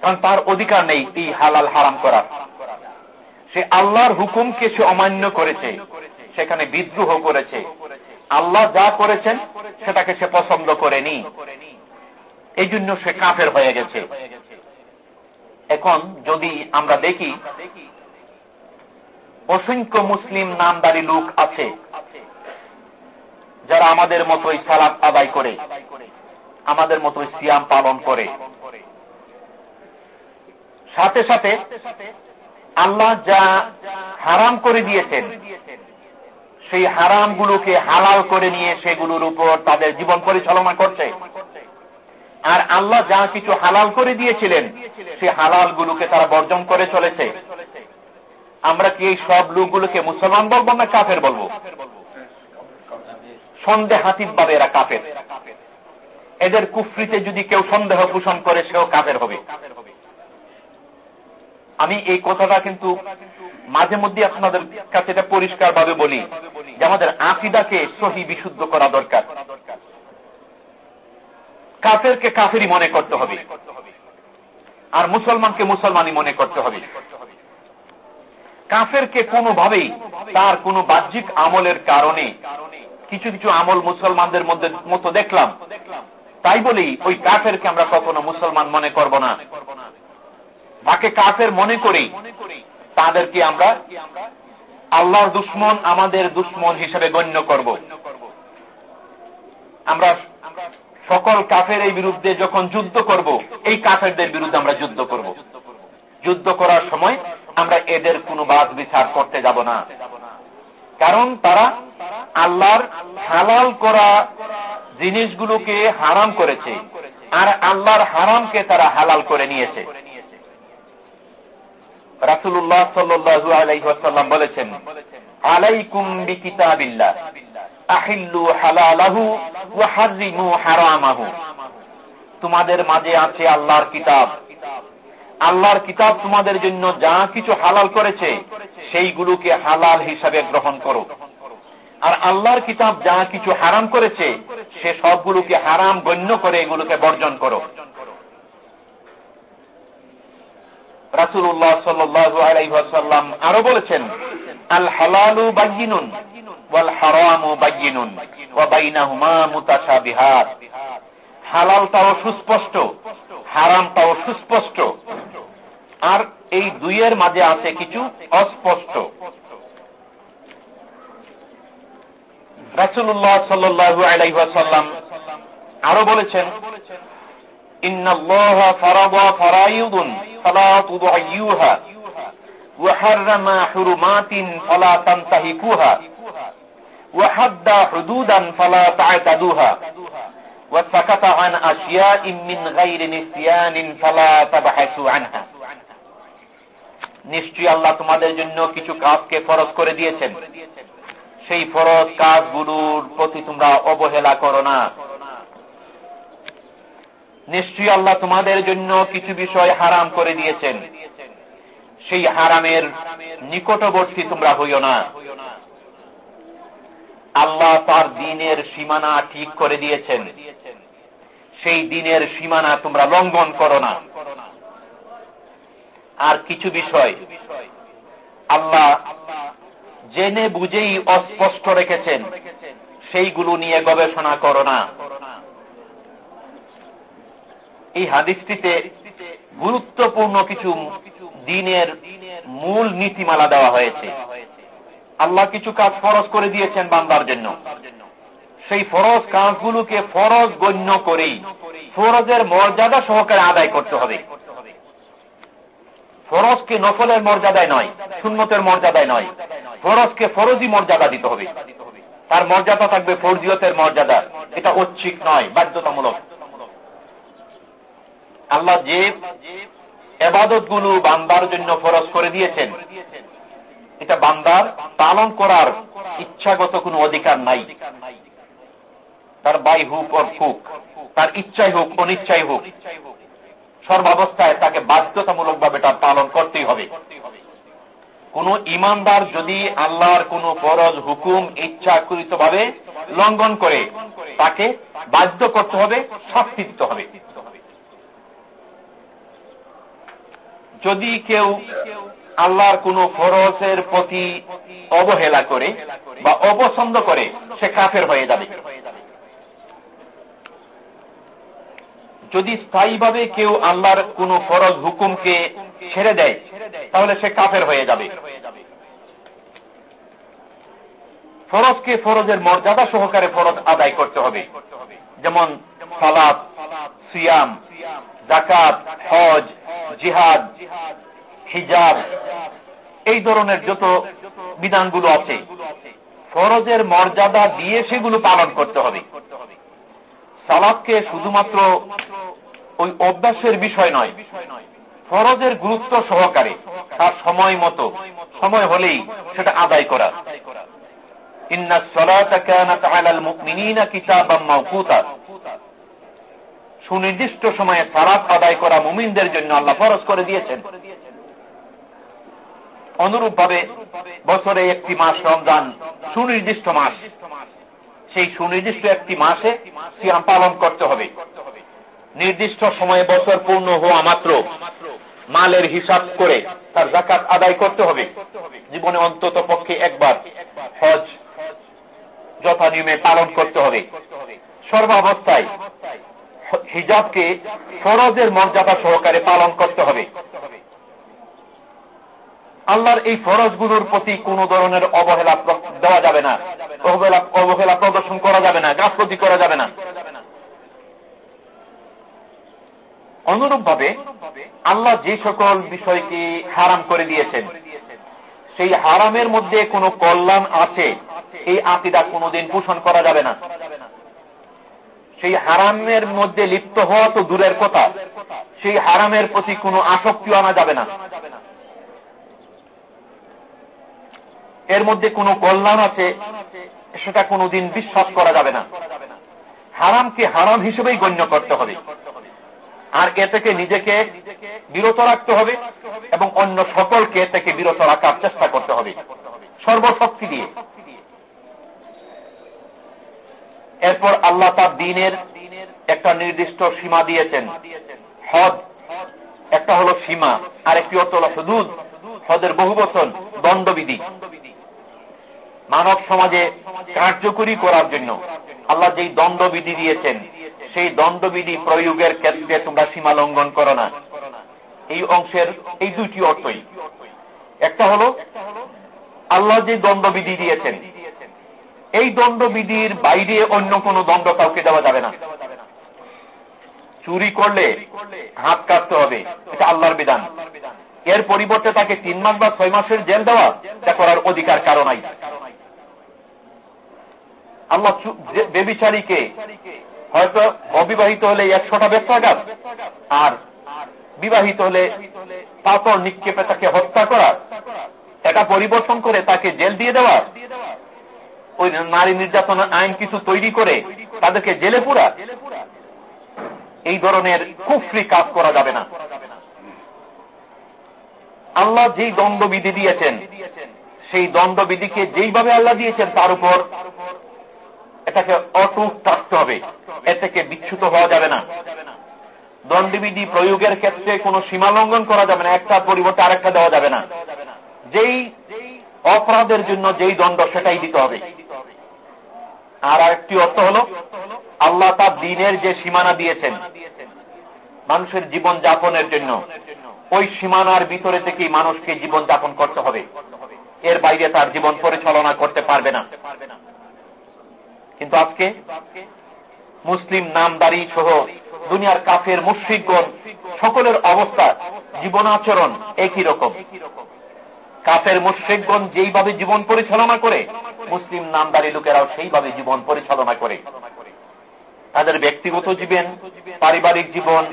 কারণ তার অধিকার নেই এই হালাল হারাম করার। সে আল্লাহর হুকুমকে সে অমান্য করেছে, সেখানে বিদ্রোহ করেছে। আল্লাহ যা করেছেন, সেটাকে সে পছন্দ করেনি। এই জন্য সে কাফের হয়ে গেছে। এখন যদি আমরা দেখি অসংখ্য মুসলিম নামদারি লোক আছে যারা আমাদের মতোই সালাদ আদায় করে, আমাদের মতোই সিয়াম পালন করে। সাথে সাথে আল্লাহ যা হারাম করে দিয়েছেন, সেই হারামগুলোকে হালাল করে নিয়ে সেগুলোর উপর তাদের জীবন পরিচালনা করছে। আর আল্লাহ যা কিছু হালাল করে দিয়েছিলেন সেই হালালগুলোকে তারা বর্জন করে চলেছে। আমরা কি এই সব লোকগুলোকে মুসলমান বলব না কাফের বলব? সন্দেহাতীত ভাবে এরা কাফের। এদের কুফরিতে যদি কেউ সন্দেহ পোষণ করে, সেও কাফের হবে। আমি এই কথাটা কিন্তু মাঝে মধ্যে আপনাদের কাছে এটা পরিষ্কার ভাবে বলি যে আমাদের আফিদাকে সহি বিশুদ্ধ করা দরকার। কাফেরকে কাফেরই মনে করতে হবে। আর মুসলমানকে মুসলমানই মনে করতে হবে। কাফেরকে কোনোভাবেই তার কোন বাহ্যিক আমলের কারণে কিছু কিছু আমল মুসলমানদের মধ্যে মতো দেখলাম। তাই বলেই ওই কাফেরকে আমরা কখনো মুসলমান মনে করব না। তাকে কাফের মনে করি তাদেরকে আমরা আল্লাহর দুশ্মন আমাদের দুশ্মন হিসেবে গণ্য করব। আমরা সকল কাফের এই বিরুদ্ধে যখন যুদ্ধ করব, এই কাফেরদের বিরুদ্ধে আমরা যুদ্ধ করব। যুদ্ধ করার সময় আমরা এদের কোনো বাদ বিচার করতে যাব না। কারণ তারা আল্লাহর হালাল করা জিনিসগুলোকে হারাম করেছে, আর আল্লাহর হারামকে তারা হালাল করে নিয়েছে। রাসুল্লাহ সাল্লু আলাইসাল্লাম বলেছেন, আলাইকুম বিকিতাবিল্লাহ, আহিল্লু হালালাহু হারিমু হারামাহু। তোমাদের মাঝে আছে আল্লাহর কিতাব। আল্লাহর কিতাব তোমাদের জন্য যা কিছু হালাল করেছে, সেইগুলোকে হালাল হিসাবে গ্রহণ করো। আর আল্লাহর কিতাব যা কিছু হারাম করেছে, সে সবগুলোকে হারাম গণ্য করে এগুলোকে বর্জন করো। রাসুল্লাহ সাল্লু আরও বলেছেন, আল হালালু মুতাশাবিহাত। হালালটাও সুস্পষ্ট হারামটাও সুস্পষ্ট আর এই দুইয়ের মাঝে আছে কিছু অস্পষ্ট। রাসুল্লাহ সাল্লু আলাইসাল্লাম আরও বলেছেন إن الله فرض فرائض فلا تضيعوها وحرم حرمات فلا تنتهكوها وحد حدودا فلا تعتدوها وسكت عن أشياء من غير نسيان فلا تبحثوا عنها নিশ্চয়ই আল্লাহ তোমাদের জন্য কিছু কাজকে ফরজ করে দিয়েছেন সেই ফরজ কাজগুলোর প্রতি তোমরা অবহেলা করো না নিশ্চয়ই আল্লাহ তোমাদের জন্য কিছু বিষয় হারাম করে দিয়েছেন সেই হারামের নিকটবর্তী তোমরা হইও না আল্লাহ তার দিনের সীমানা ঠিক করে দিয়েছেন। সেই দিনের সীমানা তোমরা লঙ্ঘন করো না। আর কিছু বিষয়, আল্লাহ জেনে বুঝেই অস্পষ্ট রেখেছেন, সেইগুলো নিয়ে গবেষণা করো না। এই হাদিসটিতে গুরুত্বপূর্ণ কিছু দিনের মূল নীতিমালা দেওয়া হয়েছে। আল্লাহ কিছু কাজ ফরজ করে দিয়েছেন বান্দার জন্য। সেই ফরজ কাজগুলোকে ফরজ গণ্য করেই ফরজের মর্যাদা সহকারে আদায় করতে হবে। ফরজকে নফলের মর্যাদায় নয় শূন্যতের মর্যাদায় নয়। ফরজকে ফরজি মর্যাদা দিতে হবে। তার মর্যাদা থাকবে ফরজিয়তের মর্যাদা। এটা ঐচ্ছিক নয়, বাধ্যতামূলক। আল্লাহ যে এবাদতগুলো বান্দার জন্য ফরজ করে দিয়েছেন এটা বান্দার পালন করার ইচ্ছাগত কোনো অধিকার নাই। তার বাই হুক ওর ফুক, তার ইচ্ছাই হোক, অনিচ্ছাই হোক, সর্বাবস্থায় তাকে বাধ্যতামূলকভাবে এটা পালন করতেই হবে। কোন ইমানদার যদি আল্লাহর কোন ফরজ হুকুম ইচ্ছাকৃত ভাবে লঙ্ঘন করে, তাকে বাধ্য করতে হবে, শাস্তি দিতে হবে। যদি কেউ আল্লাহর কোন ফরজের প্রতি অবহেলা করে বা অপছন্দ করে, সে কাফের হয়ে যাবে। যদি স্থায়ীভাবে কেউ আল্লাহর কোন ফরজ হুকুমকে ছেড়ে দেয়, তাহলে সে কাফের হয়ে যাবে। ফরজকে ফরজের মর্যাদা সহকারে ফরজ আদায় করতে হবে। যেমন সালাদ সিয়াম জাকাত হজ, জিহাদ হিজাব। এই ধরনের যত বিধানগুলো আছে, ফরজের মর্যাদা দিয়ে সেগুলো পালন করতে হবে। সালাদকে শুধুমাত্র ওই অভ্যাসের বিষয় নয়, ফরজের গুরুত্ব সহকারে তার সময় মতো, সময় হলেই সেটা আদায় করা। সুনির্দিষ্ট সময়ে সালাত আদায় করা মুমিনদের জন্য আল্লাহ ফরজ করে দিয়েছেন। অনুরূপ ভাবে বছরে একটি মাস রমজান সুনির্দিষ্ট মাস। সেই সুনির্দিষ্ট একটি মাসে সিয়াম পালন করতে হবে। নির্দিষ্ট সময়ে বছর পূর্ণ হওয়া মাত্র মালের হিসাব করে তার জাকাত আদায় করতে হবে। জীবনে অন্তত পক্ষে একবার হজ যথা নিয়মে পালন করতে হবে। সর্বাবস্থায় হিজাবকে ফরজের মর্যাদা সহকারে পালন করতে হবে। আল্লাহর এই ফরজগুলোর প্রতি কোন ধরনের অবহেলা দেওয়া যাবে না। অবহেলা অবহেলা প্রদর্শন করা যাবে না গাছপতি করা যাবে না। অনুরূপ ভাবে আল্লাহ যে সকল বিষয়কে হারাম করে দিয়েছেন, সেই হারামের মধ্যে কোনো কল্যাণ আছে, এই আকিদা কোনোদিন পোষণ করা যাবে না। সেই হারামের মধ্যে লিপ্ত হওয়া তো দূরের কথা, সেই হারামের প্রতি কোনো আসক্তিও আনা যাবে না। এর মধ্যে কোনো কল্যাণ আছে, সেটা কোনোদিন বিশ্বাস করা যাবে না। হারামকে হারাম হিসেবেই গণ্য করতে হবে। আর এ থেকে নিজেকে বিরত রাখতে হবে এবং অন্য সকলকে থেকে বিরত রাখার চেষ্টা করতে হবে। সর্বশক্তি দিয়ে। এরপর আল্লাহ তার দিনের একটা নির্দিষ্ট সীমা দিয়েছেন। হদ। একটা হলো সীমা। আর একটি অর্থ হল হদুদ। হদের বহু বচন দণ্ডবিধি। মানব সমাজে কার্যকরী করার জন্য আল্লাহ যেই দণ্ডবিধি দিয়েছেন, সেই দণ্ডবিধি প্রয়োগের ক্ষেত্রে তোমরা সীমা লঙ্ঘন করো না। এই অংশের এই দুইটি অর্থই। একটা হল, আল্লাহ যে দণ্ডবিধি দিয়েছেন, এই দণ্ডবিধির বাইরে অন্য কোন দণ্ড কাউকে দেওয়া যাবে না। চুরি করলে হাত কাটতে হবে, এটা আল্লাহর বিধান। এর পরিবর্তে তাকে তিন মাস বা ছয় মাসের জেল দেওয়া করার অধিকার কারও নাই। আল্লাহ বেবিচারীকে হয়তো অবিবাহিত হলে একশোটা বেত্রাঘাত আর বিবাহিত হলে পাথর নিক্ষেপে তাকে হত্যা করা, এটা পরিবর্তন করে তাকে জেল দিয়ে দেওয়া, ওই নারী নির্যাতন আইন কিছু তৈরি করে তাদেরকে জেলে পুরা, এই ধরনের কুফরি কাজ করা যাবে না। আল্লাহ যেই দণ্ডবিধি দিয়েছেন, সেই দণ্ডবিধিকে যেইভাবে আল্লাহ দিয়েছেন, তার উপর এটাকে অটুট থাকতে হবে। এ থেকে বিচ্ছুত হওয়া যাবে না। দণ্ডবিধি প্রয়োগের ক্ষেত্রে কোনো সীমা লঙ্ঘন করা যাবে না। একটা পরিবর্তে আরেকটা দেওয়া যাবে না। যেই অপরাধের জন্য যেই দণ্ড, সেটাই দিতে হবে। আর আরেকটি অর্থ হল, আল্লাহ তার দিনের যে সীমানা দিয়েছেন, মানুষের জীবন যাপনের জন্য, ওই সীমানার ভিতরে থেকেই মানুষকে জীবন যাপন করতে হবে। এর বাইরে তার জীবন পরিচালনা করতে পারবে না। কিন্তু আজকে মুসলিম নামদারি সহ দুনিয়ার কাফের মুশ্রিকগণ সকলের অবস্থা জীবন আচরণ একই রকম। কাফের মুশ্রিকগণ যেইভাবে জীবন পরিচালনা করে, মুসলিম নামদারি লোকেরাও সেইভাবে জীবন পরিচালনা করে। তাদের ব্যক্তিগত জীবন, পারিবারিক জীবন,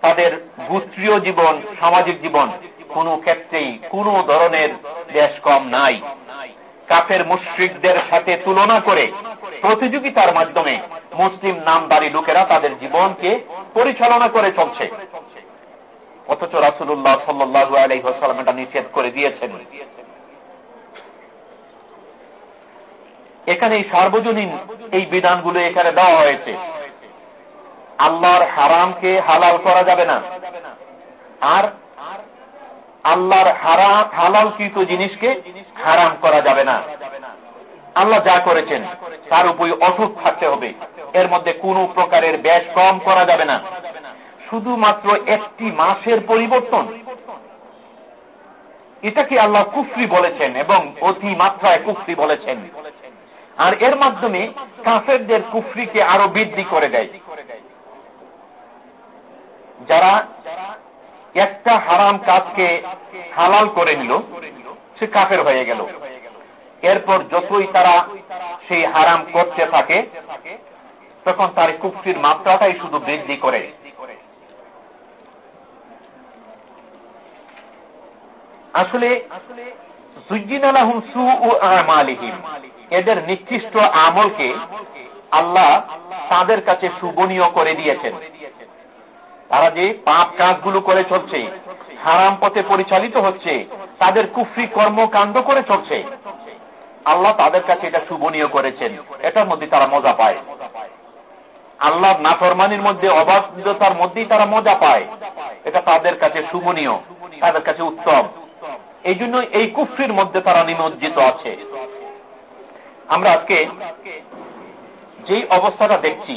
তাদের গোত্রীয় জীবন, সামাজিক জীবন কোন ক্ষেত্রেই কোন ধরনের দেশ কম নাই। কাফের মুশ্রিকদের সাথে তুলনা করে প্রতিযোগিতার মাধ্যমে মুসলিম নামদারি লোকেরা তাদের জীবনকে পরিচালনা করে চলছে। অথচ রাসুল্লাহ সাল্লু আলহিহাসাল্লাম এটা নিষেধ করে দিয়েছেন। এখানে সার্বজনীন এই বিধানগুলো এখানে দেওয়া হয়েছে। আল্লাহর হারামকে হালাল করা যাবে না। আর আল্লাহর হারাম হালালকৃত জিনিসকে হারাম করা যাবে না। আল্লাহ যা করেছেন, তার উপর অটুট থাকতে হবে। এর মধ্যে কোন প্রকারের ব্যাস কম করা যাবে না। শুধুমাত্র একটি মাসের পরিবর্তন। এটাকে আল্লাহ কুফরি বলেছেন এবং অতি মাত্রায় কুফরি বলেছেন? আর এর মাধ্যমে কাফেরদের কুফরিকে আরও বৃদ্ধি করে দেয়। যারা একটা হারাম কাজকে হালাল করে নিল, সে কাফের হয়ে গেল। এরপর যতই তারা সেই হারাম করতে থাকে, তখন তার কুফরির মাত্রাটাই শুধু বৃদ্ধি করে। আসলে এদের নিকৃষ্ট আমলকে আল্লাহ তাদের কাছে সুবনীয় করে দিয়েছেন। তারা যে পাপ কাজগুলো করে চলছে, হারাম পথে পরিচালিত হচ্ছে, তাদের কুফরি কর্মকাণ্ড করে চলছে। আল্লাহ তাদের কাছে এটা শুভনীয় করেছেন। এটার মধ্যে তারা মজা পায়। আল্লাহর নাফরমানির মধ্যে, অবাধ্যতার মধ্যেই তারা মজা পায়। এটা তাদের কাছে শুভনীয়, তাদের কাছে উত্তম। এই জন্য এই কুফরির মধ্যে তারা নিমজ্জিত আছে। আমরা আজকে যেই অবস্থাটা দেখছি,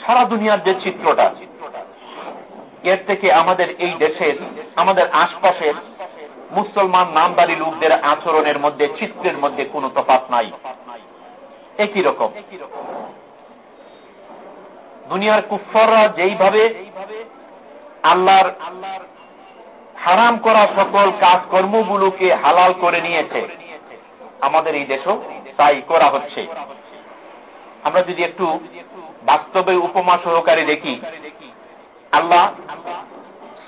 সারা দুনিয়ার যে চিত্রটা, এর থেকে আমাদের এই দেশের, আমাদের আশপাশের মুসলমান নামদারি লোকদের আচরণের মধ্যে চিত্রের মধ্যে কোনো তফাত নাই। একই রকম। দুনিয়ার কুফররা যেইভাবে আল্লাহর হারাম করা সকল কাজকর্মগুলোকে হালাল করে নিয়েছে, আমাদের এই দেশও তাই করা হচ্ছে। আমরা যদি একটু বাস্তবে উপমা সহকারে দেখি, আল্লাহ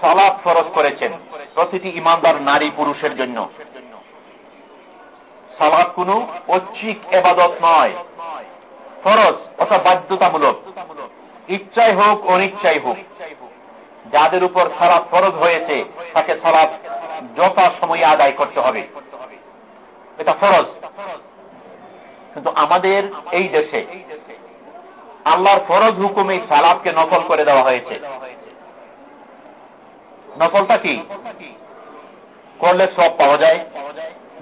সলাপ ফরজ করেছেন প্রতিটি ইমানদার নারী পুরুষের জন্য। সালাদ কোন ঐচ্ছিক এবাদত নয়। ফরজ অর্থাৎ বাধ্যতামূলক। ইচ্ছাই হোক, অনিচ্ছাই হোক। যাদের উপর সালাদ ফরজ হয়েছে, তাকে সালাদ যথা সময়ে আদায় করতে হবে। এটা ফরজ। কিন্তু আমাদের এই দেশে আল্লাহর ফরজ হুকুমে সালাদকে নকল করে দেওয়া হয়েছে। নকলটা কি? করলে সব পাওয়া যায়,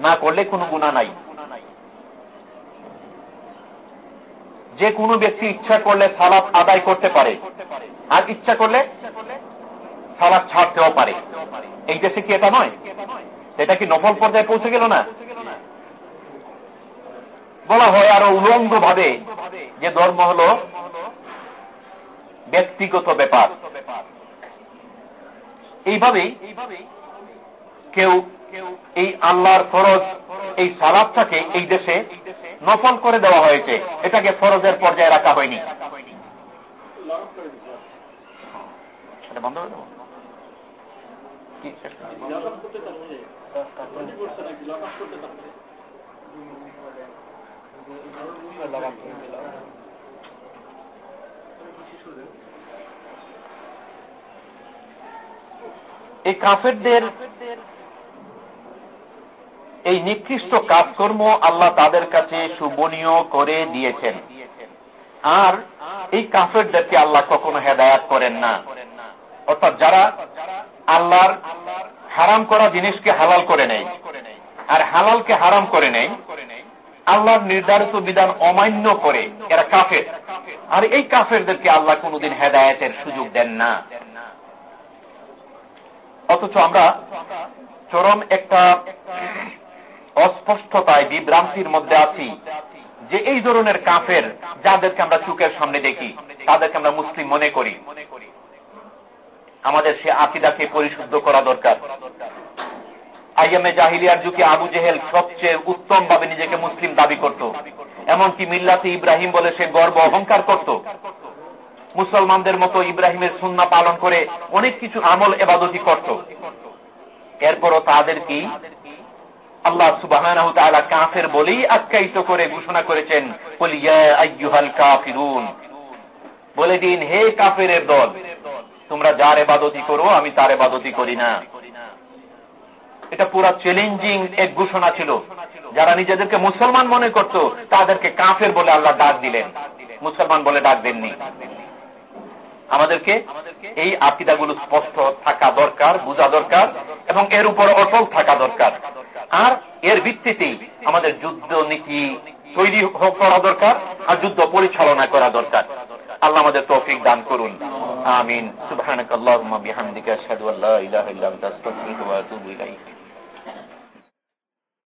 না করলে কোনো গুণা নাই। যে কোনো ব্যক্তি ইচ্ছা করলে সালাদ আদায় করতে পারে, আর ইচ্ছা করলে সালাদ ছাড়তেও পারে। এই দেশে কি এটা নয়? এটা কি নফল পর্যায়ে পৌঁছে গেল না? বলা হয় আরও উলঙ্গ ভাবে যে ধর্ম হল ব্যক্তিগত ব্যাপার। এইভাবেই কেউ এই আল্লাহর ফরজ, এই সালাদটাকে এই দেশে নফল করে দেওয়া হয়েছে। এটাকে ফরজের পর্যায়ে রাখা হয়নি। বন্ধ এই কাফেরদের এই নিকৃষ্ট কাজকর্ম আল্লাহ তাদের কাছে সুবনীয় করে দিয়েছেন। আর এই কাফেরদেরকে আল্লাহ কখনো হেদায়াত করেন না। অর্থাৎ যারা আল্লাহর হারাম করা জিনিসকে হালাল করে নেয় আর হালালকে হারাম করে নেয়, আল্লাহর নির্ধারিত বিধান অমান্য করে, এরা কাফের। আর এই কাফেরদেরকে আল্লাহ কোনদিন হেদায়তের সুযোগ দেন না। অথচ আমরা চরম একটা অস্পষ্টতায় বিভ্রান্তির মধ্যে আছি যে এই ধরনের কাফের যাদেরকে আমরা চুকের সামনে দেখি, তাদেরকে আমরা মুসলিম মনে করি। আমাদের সে আকিদাকে পরিশুদ্ধ করা দরকার। আইএমএ জাহিলিয়ার যুগে আবু জেহেল সবচেয়ে উত্তম ভাবে নিজেকে মুসলিম দাবি করত। এমনকি মিল্লাতে ইব্রাহিম বলে সে গর্ব অহংকার করত। মুসলমানদের মতো ইব্রাহিমের সুন্না পালন করে অনেক কিছু আমল এবাদতি করত। এরপরও তাদের কি আল্লাহ সুবাহ কাফের বলেই আখ্যায়িত করে ঘোষণা করেছেন বলে দিন, হে কাফের দল, তোমরা যার এবাদতি করো, আমি তার এবাদতি করি না। এটা পুরা চ্যালেঞ্জিং এক ঘোষণা ছিল। যারা নিজেদেরকে মুসলমান মনে করত, তাদেরকে কাফের বলে আল্লাহ ডাক দিলেন। মুসলমান বলে ডাক দেননি। আমাদেরকে এই আকিদাগুলো স্পষ্ট থাকা দরকার, বোঝা দরকার, এবং এর উপর অটল থাকা দরকার। আর এর ভিত্তিতেই আমাদের যুদ্ধ নীতি তৈরি করা দরকার, আর যুদ্ধ পরিচালনা করা দরকার। আল্লাহ আমাদের তৌফিক দান করুন। আমিন। সুবহানাকাল্লাহুম্মা বিহামদিকা, আশহাদু আল্লা ইলাহা ইল্লা আনতা, আস্তাগফিরুকা ওয়া আতুবু ইলাইক।